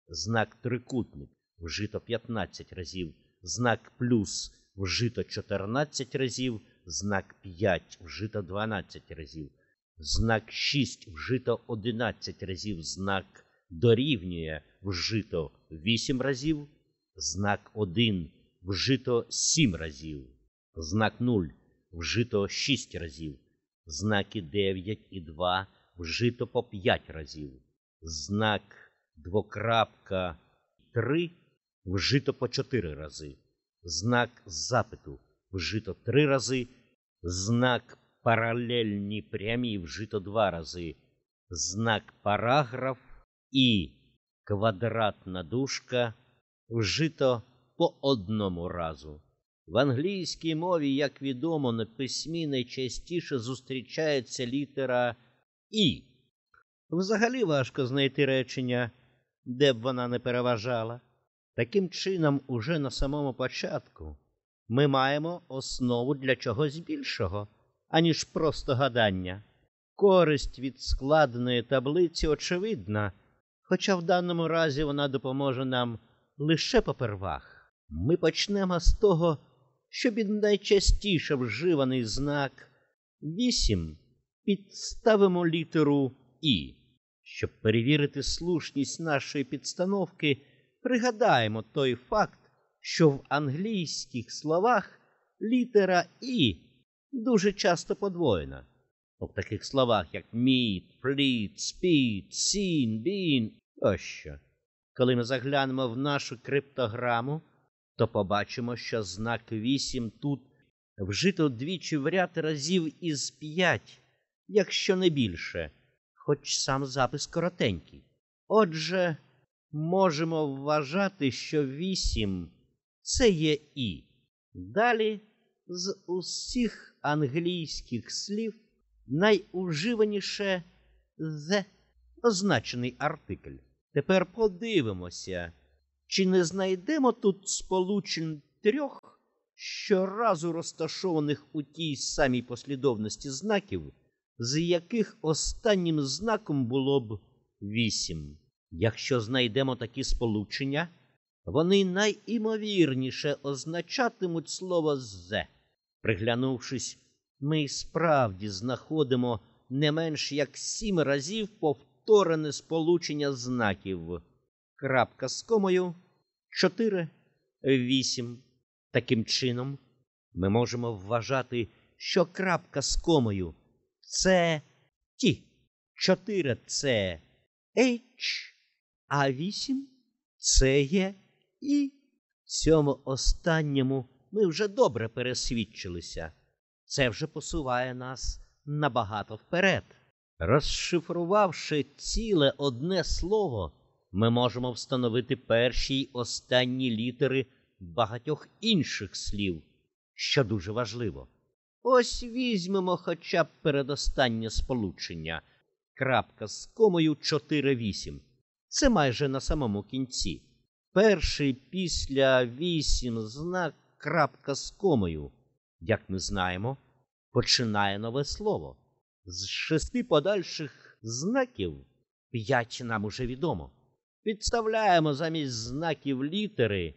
знак трикутник вжито 15 разів, знак плюс вжито 14 разів, знак 5 вжито 12 разів, знак 6 вжито 11 разів, знак дорівнює вжито 8 разів, знак 1 вжито 7 разів, знак 0 вжито 6 разів, знаки 9 і 2 вжито по 5 разів, знак двокрапка 3 вжито по 4 рази, знак запиту вжито 3 рази, знак паралельні прямі вжито 2 рази, знак параграф і квадратна дужка вжито по одному разу. В англійській мові, як відомо, на письмі найчастіше зустрічається літера І. Взагалі важко знайти речення, де б вона не переважала. Таким чином, уже на самому початку ми маємо основу для чогось більшого, аніж просто гадання. Користь від складеної таблиці очевидна, хоча в даному разі вона допоможе нам лише попервах. Ми почнемо з того, що під найчастіше вживаний знак 8 підставимо літеру І. Щоб перевірити слушність нашої підстановки, пригадаємо той факт, що в англійських словах літера І дуже часто подвоєна. В таких словах, як meet, fleet, speed, seen, been тощо. Коли ми заглянемо в нашу криптограму, то побачимо, що знак 8 тут вжито двічі в ряд разів із 5, якщо не більше, хоч сам запис коротенький. Отже, можемо вважати, що 8 це є І. Далі з усіх англійських слів найуживаніше «the» означений артикль. Тепер подивимося, чи не знайдемо тут сполучень трьох, щоразу розташованих у тій самій послідовності знаків, з яких останнім знаком було б вісім. Якщо знайдемо такі сполучення, вони найімовірніше означатимуть слово «зе». Приглянувшись, ми й справді знаходимо не менш як сім разів повторене сполучення знаків. Крапка з комою 4, 8. Таким чином, ми можемо вважати, що крапка з комою це ті, 4 це H, а 8 це є І. Цьому останньому ми вже добре пересвідчилися. Це вже посуває нас набагато вперед. Розшифрувавши ціле одне слово, ми можемо встановити перші й останні літери багатьох інших слів, що дуже важливо. Ось візьмемо хоча б передостаннє сполучення крапка з комою 4-8. Це майже на самому кінці. Перший після 8 знак крапка з комою, як ми знаємо, починає нове слово. З шести подальших знаків п'ять нам уже відомо. Підставляємо замість знаків літери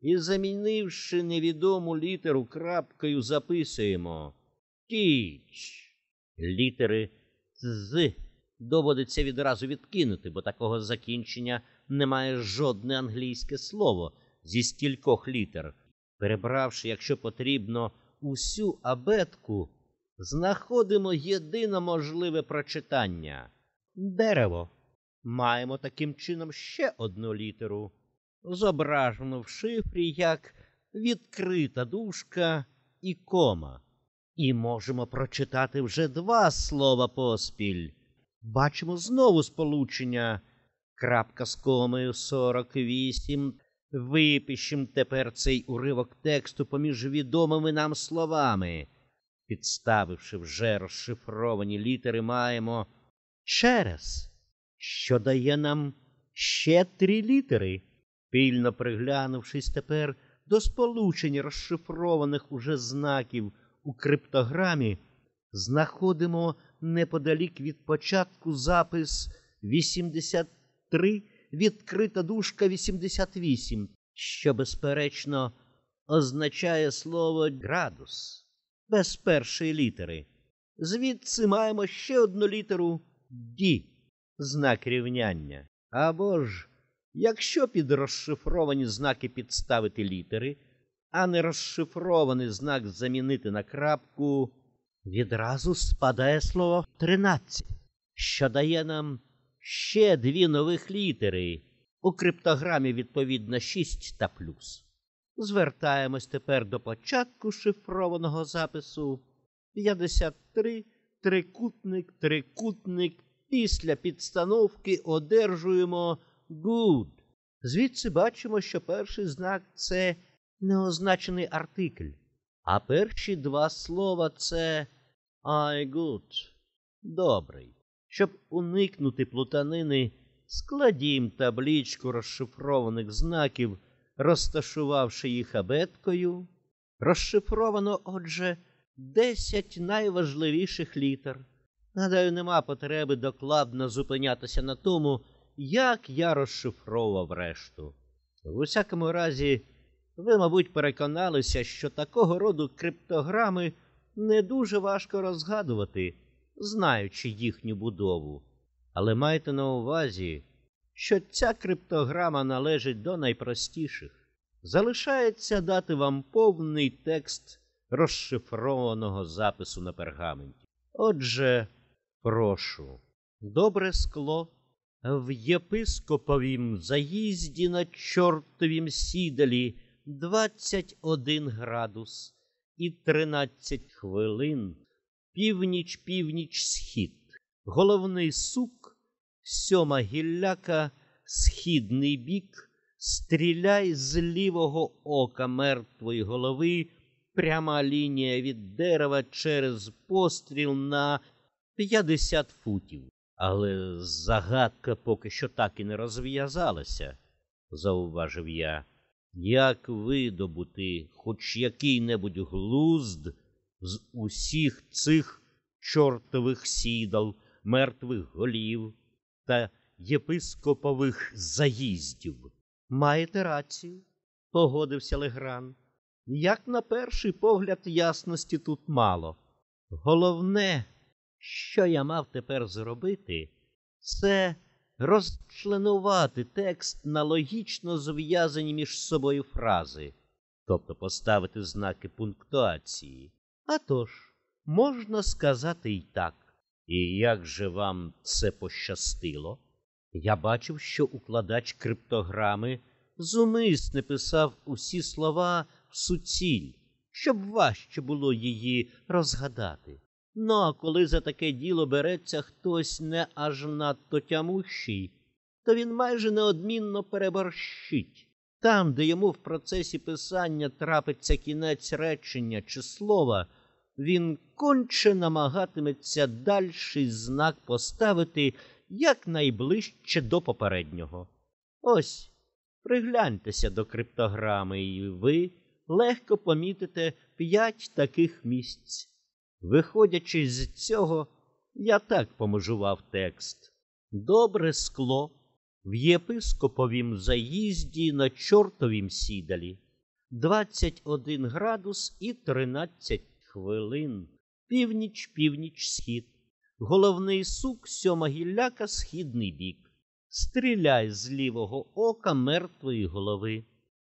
і, замінивши невідому літеру крапкою, записуємо Тіч. Літери з доводиться відразу відкинути, бо такого закінчення немає жодне англійське слово зі стількох літер. Перебравши, якщо потрібно, усю абетку, знаходимо єдине можливе прочитання дерево. Маємо таким чином ще одну літеру, зображену в шифрі як відкрита дужка і кома. І можемо прочитати вже два слова поспіль. Бачимо знову сполучення крапка з комою 48. Випишемо тепер цей уривок тексту поміж відомими нам словами. Підставивши вже розшифровані літери, маємо через, що дає нам ще три літери. Пільно приглянувшись тепер до сполучень розшифрованих уже знаків у криптограмі, знаходимо неподалік від початку запис 83, відкрита дужка 88, що, безперечно, означає слово градус без першої літери. Звідси маємо ще одну літеру Ді, знак рівняння. Або ж, якщо під розшифровані знаки підставити літери, а не розшифрований знак замінити на крапку, відразу спадає слово тринадцять, що дає нам ще дві нових літери у криптограмі відповідно 6 та плюс. Звертаємось тепер до початку шифрованого запису 53 трикутник, трикутник. Після підстановки одержуємо good. Звідси бачимо, що перший знак це неозначений артикль, а перші два слова це I good. Добрий. Щоб уникнути плутанини, складім табличку розшифрованих знаків, розташувавши їх абеткою. Розшифровано, отже, десять найважливіших літер. Гадаю, нема потреби докладно зупинятися на тому, як я розшифровував решту. В усякому разі, ви, мабуть, переконалися, що такого роду криптограми не дуже важко розгадувати, знаючи їхню будову. Але майте на увазі, що ця криптограма належить до найпростіших. Залишається дати вам повний текст розшифрованого запису на пергаменті. Отже, прошу, добре скло в єпископовім заїзді на чортовім сідалі 21 градус і 13 хвилин, північ, північ, схід, головний сук, сьома гілляка, східний бік, стріляй з лівого ока мертвої голови, пряма лінія від дерева через постріл на 50 футів. Але загадка поки що так і не розв'язалася, зауважив я. Як видобути хоч який-небудь глузд з усіх цих чортових сідал, мертвих голів та єпископових заїздів? Маєте рацію, погодився Легран. Як на перший погляд, ясності тут мало. Головне, що я мав тепер зробити, це розчленувати текст на логічно зв'язані між собою фрази, тобто поставити знаки пунктуації. А тож, можна сказати і так. І як же вам це пощастило? Я бачив, що укладач криптограми зумисне писав усі слова в суціль, щоб важче було її розгадати. Ну, а коли за таке діло береться хтось не аж надто тямущий, то він майже неодмінно переборщить. Там, де йому в процесі писання трапиться кінець речення чи слова, він конче намагатиметься дальший знак поставити якнайближче до попереднього. Ось, пригляньтеся до криптограми, і ви легко помітите п'ять таких місць. Виходячи з цього, я так помежував текст. Добре скло в єпископовім заїзді на чортовім сідалі, 21 градус і 13 хвилин, північ, північ, схід, головний сук, сьома гілляка, східний бік. Стріляй з лівого ока мертвої голови.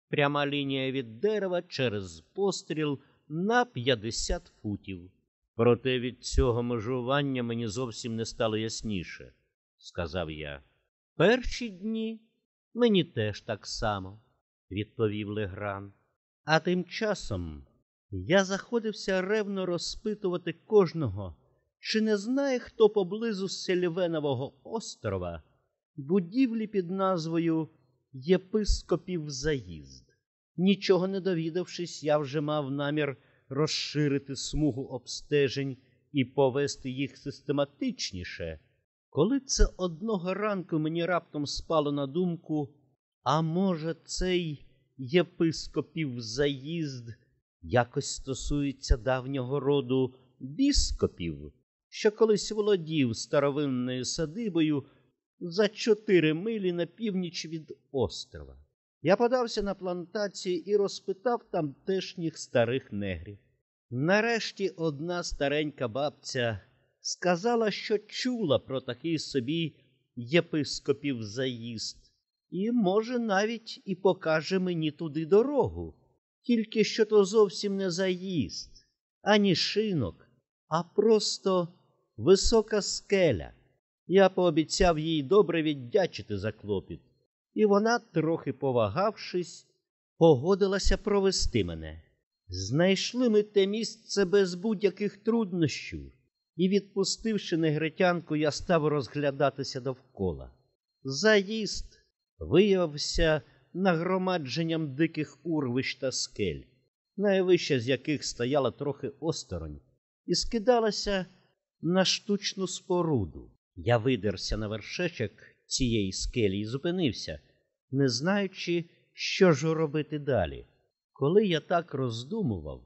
Пряма лінія від дерева через постріл на 50 футів. Проте від цього межування мені зовсім не стало ясніше, сказав я. Перші дні мені теж так само, відповів Легран. А тим часом я заходився ревно розпитувати кожного, чи не знає хто поблизу Сельвенового острова будівлі під назвою Єпископів Заїзд. Нічого не довідавшись, я вже мав намір розширити смугу обстежень і повести їх систематичніше, коли це одного ранку мені раптом спало на думку, а може, цей єпископів заїзд якось стосується давнього роду біскопів, що колись володів старовинною садибою за чотири милі на північ від острова. Я подався на плантацію і розпитав тамтешніх старих негрів. Нарешті одна старенька бабця сказала, що чула про такий собі єпископів заїзд, і, може, навіть і покаже мені туди дорогу, тільки що то зовсім не заїзд, ані шинок, а просто висока скеля. Я пообіцяв їй добре віддячити за клопіт, і вона, трохи повагавшись, погодилася провести мене. Знайшли ми те місце без будь-яких труднощів, і, відпустивши негритянку, я став розглядатися довкола. Заїзд виявився нагромадженням диких урвищ та скель, найвища з яких стояла трохи осторонь, і скидалася на штучну споруду. Я видерся на вершечок цієї скелі і зупинився, не знаючи, що ж робити далі. Коли я так роздумував,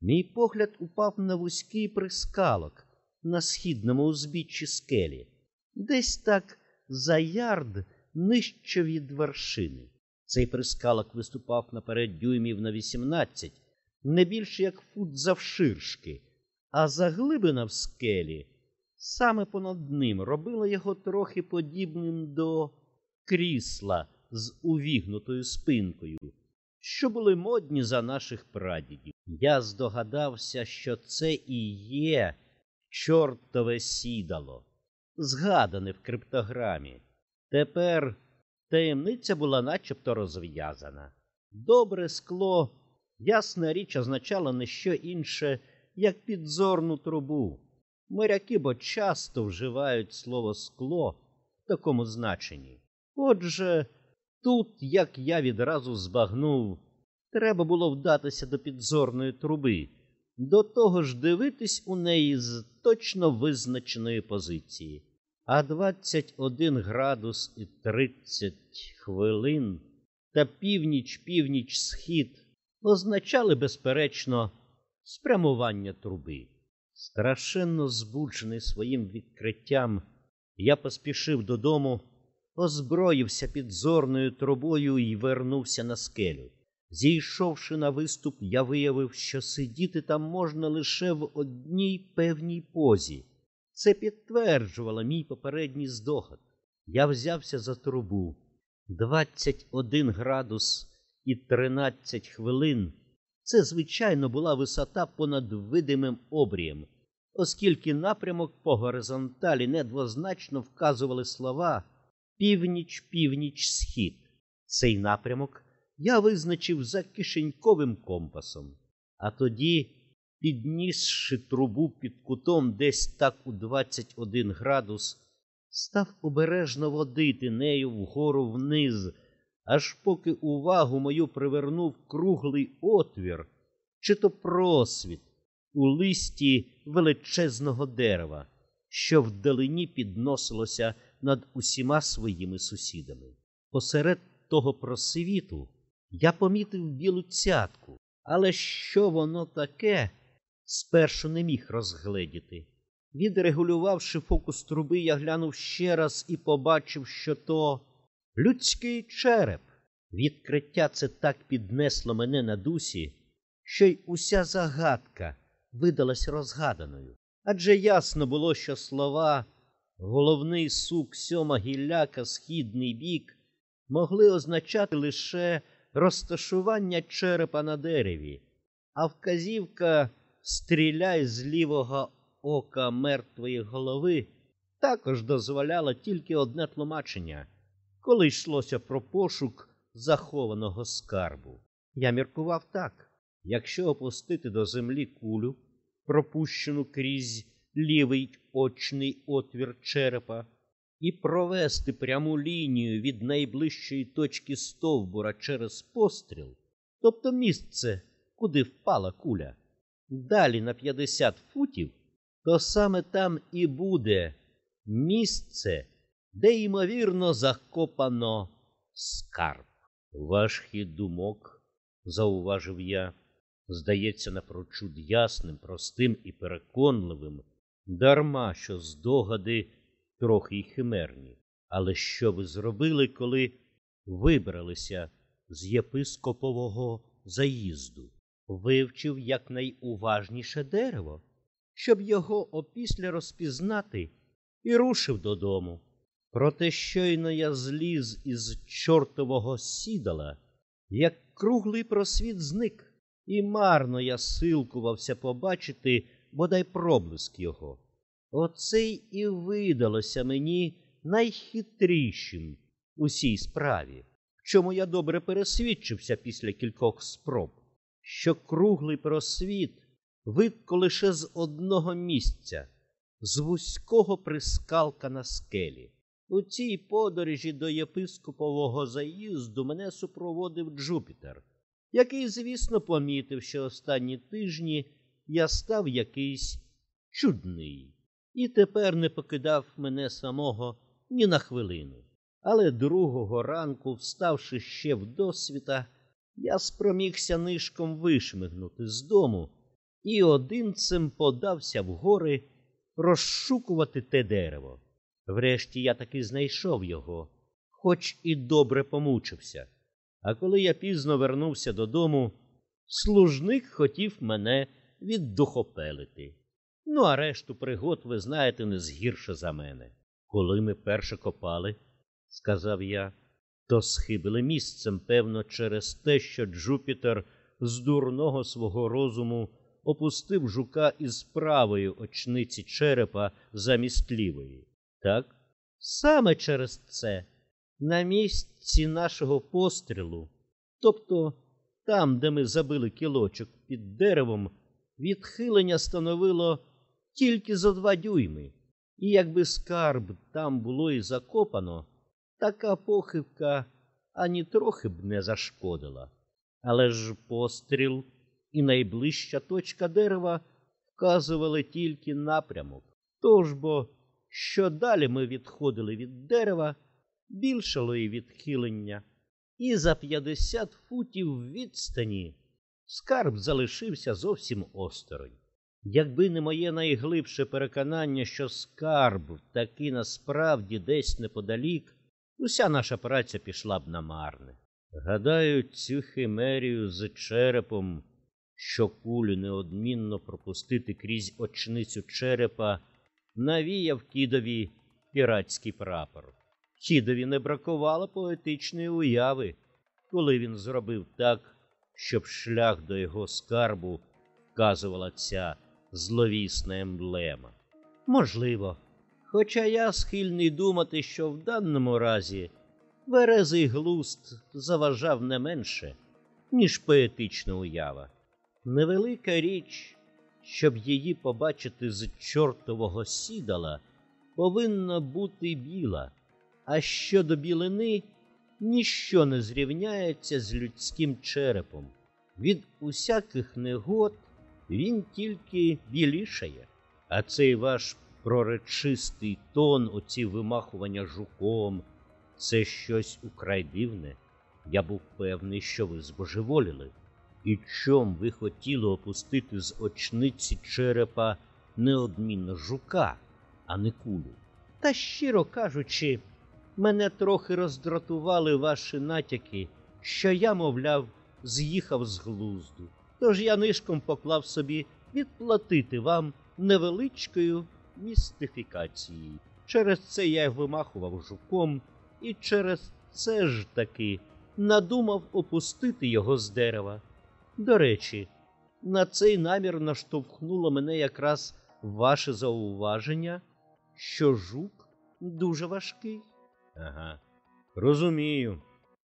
мій погляд упав на вузький прискалок на східному узбіччі скелі, десь так за ярд нижче від вершини. Цей прискалок виступав наперед дюймів на вісімнадцять, не більше як фут завширшки, а заглибина в скелі саме понад ним робила його трохи подібним до крісла з увігнутою спинкою, що були модні за наших прадідів. Я здогадався, що це і є чортове сідало, згадане в криптограмі. Тепер таємниця була начебто розв'язана. Добре скло, ясна річ, означало не що інше, як підзорну трубу. Моряки бо часто вживають слово скло в такому значенні. Отже, тут, як я відразу збагнув, треба було вдатися до підзорної труби, до того ж дивитись у неї з точно визначеної позиції. А 21 градус і 30 хвилин та північ північ схід означали, безперечно, спрямування труби. Страшенно збуджений своїм відкриттям, я поспішив додому, озброївся підзорною трубою і вернувся на скелю. Зійшовши на виступ, я виявив, що сидіти там можна лише в одній певній позі. Це підтверджувало мій попередній здогад. Я взявся за трубу 21 градус і 13 хвилин. Це, звичайно, була висота понад видимим обрієм, оскільки напрямок по горизонталі недвозначно вказували слова північ, північ, схід. Цей напрямок я визначив за кишеньковим компасом, а тоді, піднісши трубу під кутом десь так у 21 градус, став обережно водити нею вгору вниз аж поки увагу мою привернув круглий отвір, чи то просвіт у листі величезного дерева, що вдалині підносилося над усіма своїми сусідами. Посеред того просвіту я помітив білу цятку, але що воно таке, спершу не міг розгледіти. Відрегулювавши фокус труби, я глянув ще раз і побачив, що то людський череп. Відкриття це так піднесло мене на дусі, що й уся загадка видалась розгаданою. Адже ясно було, що слова головний сук сьома гілляка, східний бік могли означати лише розташування черепа на дереві, а вказівка стріляй з лівого ока мертвої голови також дозволяла тільки одне тлумачення коли йшлося про пошук захованого скарбу. Я міркував так якщо опустити до землі кулю, пропущену крізь лівий очний отвір черепа, і провести пряму лінію від найближчої точки стовбура через постріл, тобто місце, куди впала куля, далі на 50 футів, то саме там і буде місце де, ймовірно, закопано скарб. Хід думок, зауважив я, здається напрочуд ясним, простим і переконливим, дарма що здогади трохи й химерні. Але що ви зробили, коли вибралися з єпископового заїзду? Вивчив якнайуважніше дерево, щоб його опісля розпізнати, і рушив додому. Проте щойно я зліз із чортового сідала, як круглий просвіт зник, і марно я силкувався побачити бодай проблиск його. Оце й і видалося мені найхитрішим у цій справі, в чому я добре пересвідчився після кількох спроб, що круглий просвіт видко лише з одного місця, з вузького прискалка на скелі. У цій подорожі до єпископового заїзду мене супроводив Джупітер, який, звісно, помітив, що останні тижні я став якийсь чудний, і тепер не покидав мене самого ні на хвилину. Але другого ранку, вставши ще в досвіта, я спромігся нишком вишмигнути з дому і одинцем подався в гори розшукувати те дерево. Врешті я таки знайшов його, хоч і добре помучився. А коли я пізно вернувся додому, служник хотів мене віддухопелити. Ну, а решту пригод, ви знаєте, не згірше за мене. Коли ми перше копали, сказав я, то схибили місцем, певно, через те, що Джупітер з дурного свого розуму опустив жука із правої очниці черепа замість лівої. Так? Саме через це на місці нашого пострілу, тобто там, де ми забили кілочок під деревом, відхилення становило тільки за два дюйми, і якби скарб там було і закопано, така похибка ані трохи б не зашкодила. Але ж постріл і найближча точка дерева вказували тільки напрямок. Тож бо, що далі ми відходили від дерева, більшало і відхилення, і за п'ятдесят футів відстані скарб залишився зовсім осторонь. Якби не моє найглибше переконання, що скарб таки насправді десь неподалік, уся наша праця пішла б на марне. Гадаю, цю химерію з черепом, що кулю неодмінно пропустити крізь очницю черепа, навіяв кідові піратський прапор. Кідові не бракувало поетичної уяви, коли він зробив так, щоб шлях до його скарбу вказувала ця зловісна емблема. Можливо, хоча я схильний думати, що в даному разі верезий глуст заважав не менше, ніж поетична уява. Невелика річ, щоб її побачити з чортового сідала, повинна бути біла, а щодо білини ніщо не зрівняється з людським черепом. Від усяких негод він тільки білішає, а цей ваш проречистий тон, оці вимахування жуком, це щось украй дивне. Я був певний, що ви збожеволіли. І чом ви хотіли опустити з очниці черепа неодмінно жука, а не кулю? Та, щиро кажучи, мене трохи роздратували ваші натяки, що я, мовляв, з'їхав з глузду. Тож я нишком поклав собі відплатити вам невеличкою містифікацією. Через це я вимахував жуком, і через це ж таки надумав опустити його з дерева. До речі, на цей намір наштовхнуло мене якраз ваше зауваження, що жук дуже важкий. Ага, розумію.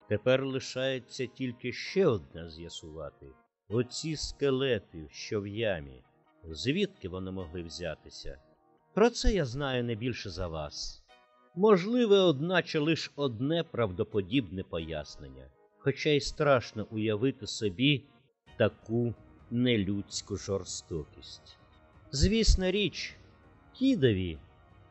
Тепер лишається тільки ще одне з'ясувати. Оці скелети, що в ямі, звідки вони могли взятися? Про це я знаю не більше за вас. Можливе, одначе, лише одне правдоподібне пояснення, хоча й страшно уявити собі таку нелюдську жорстокість. Звісна річ, кідові,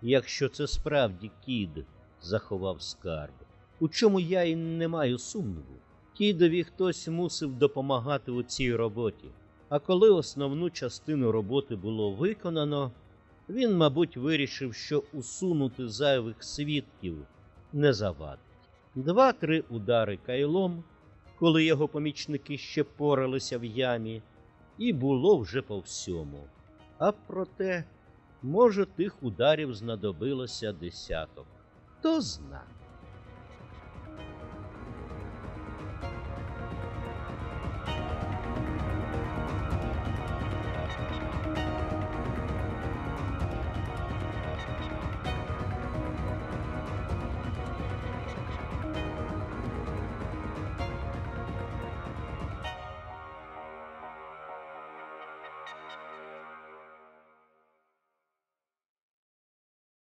якщо це справді кід заховав скарб, у чому я й не маю сумніву. Кідові хтось мусив допомагати у цій роботі, А коли основну частину роботи було виконано, він, мабуть, вирішив, що усунути зайвих свідків не завадить. Два-три удари кайлом, коли його помічники ще поралися в ямі, і було вже по всьому. А проте, може, тих ударів знадобилося десяток. Хто знає.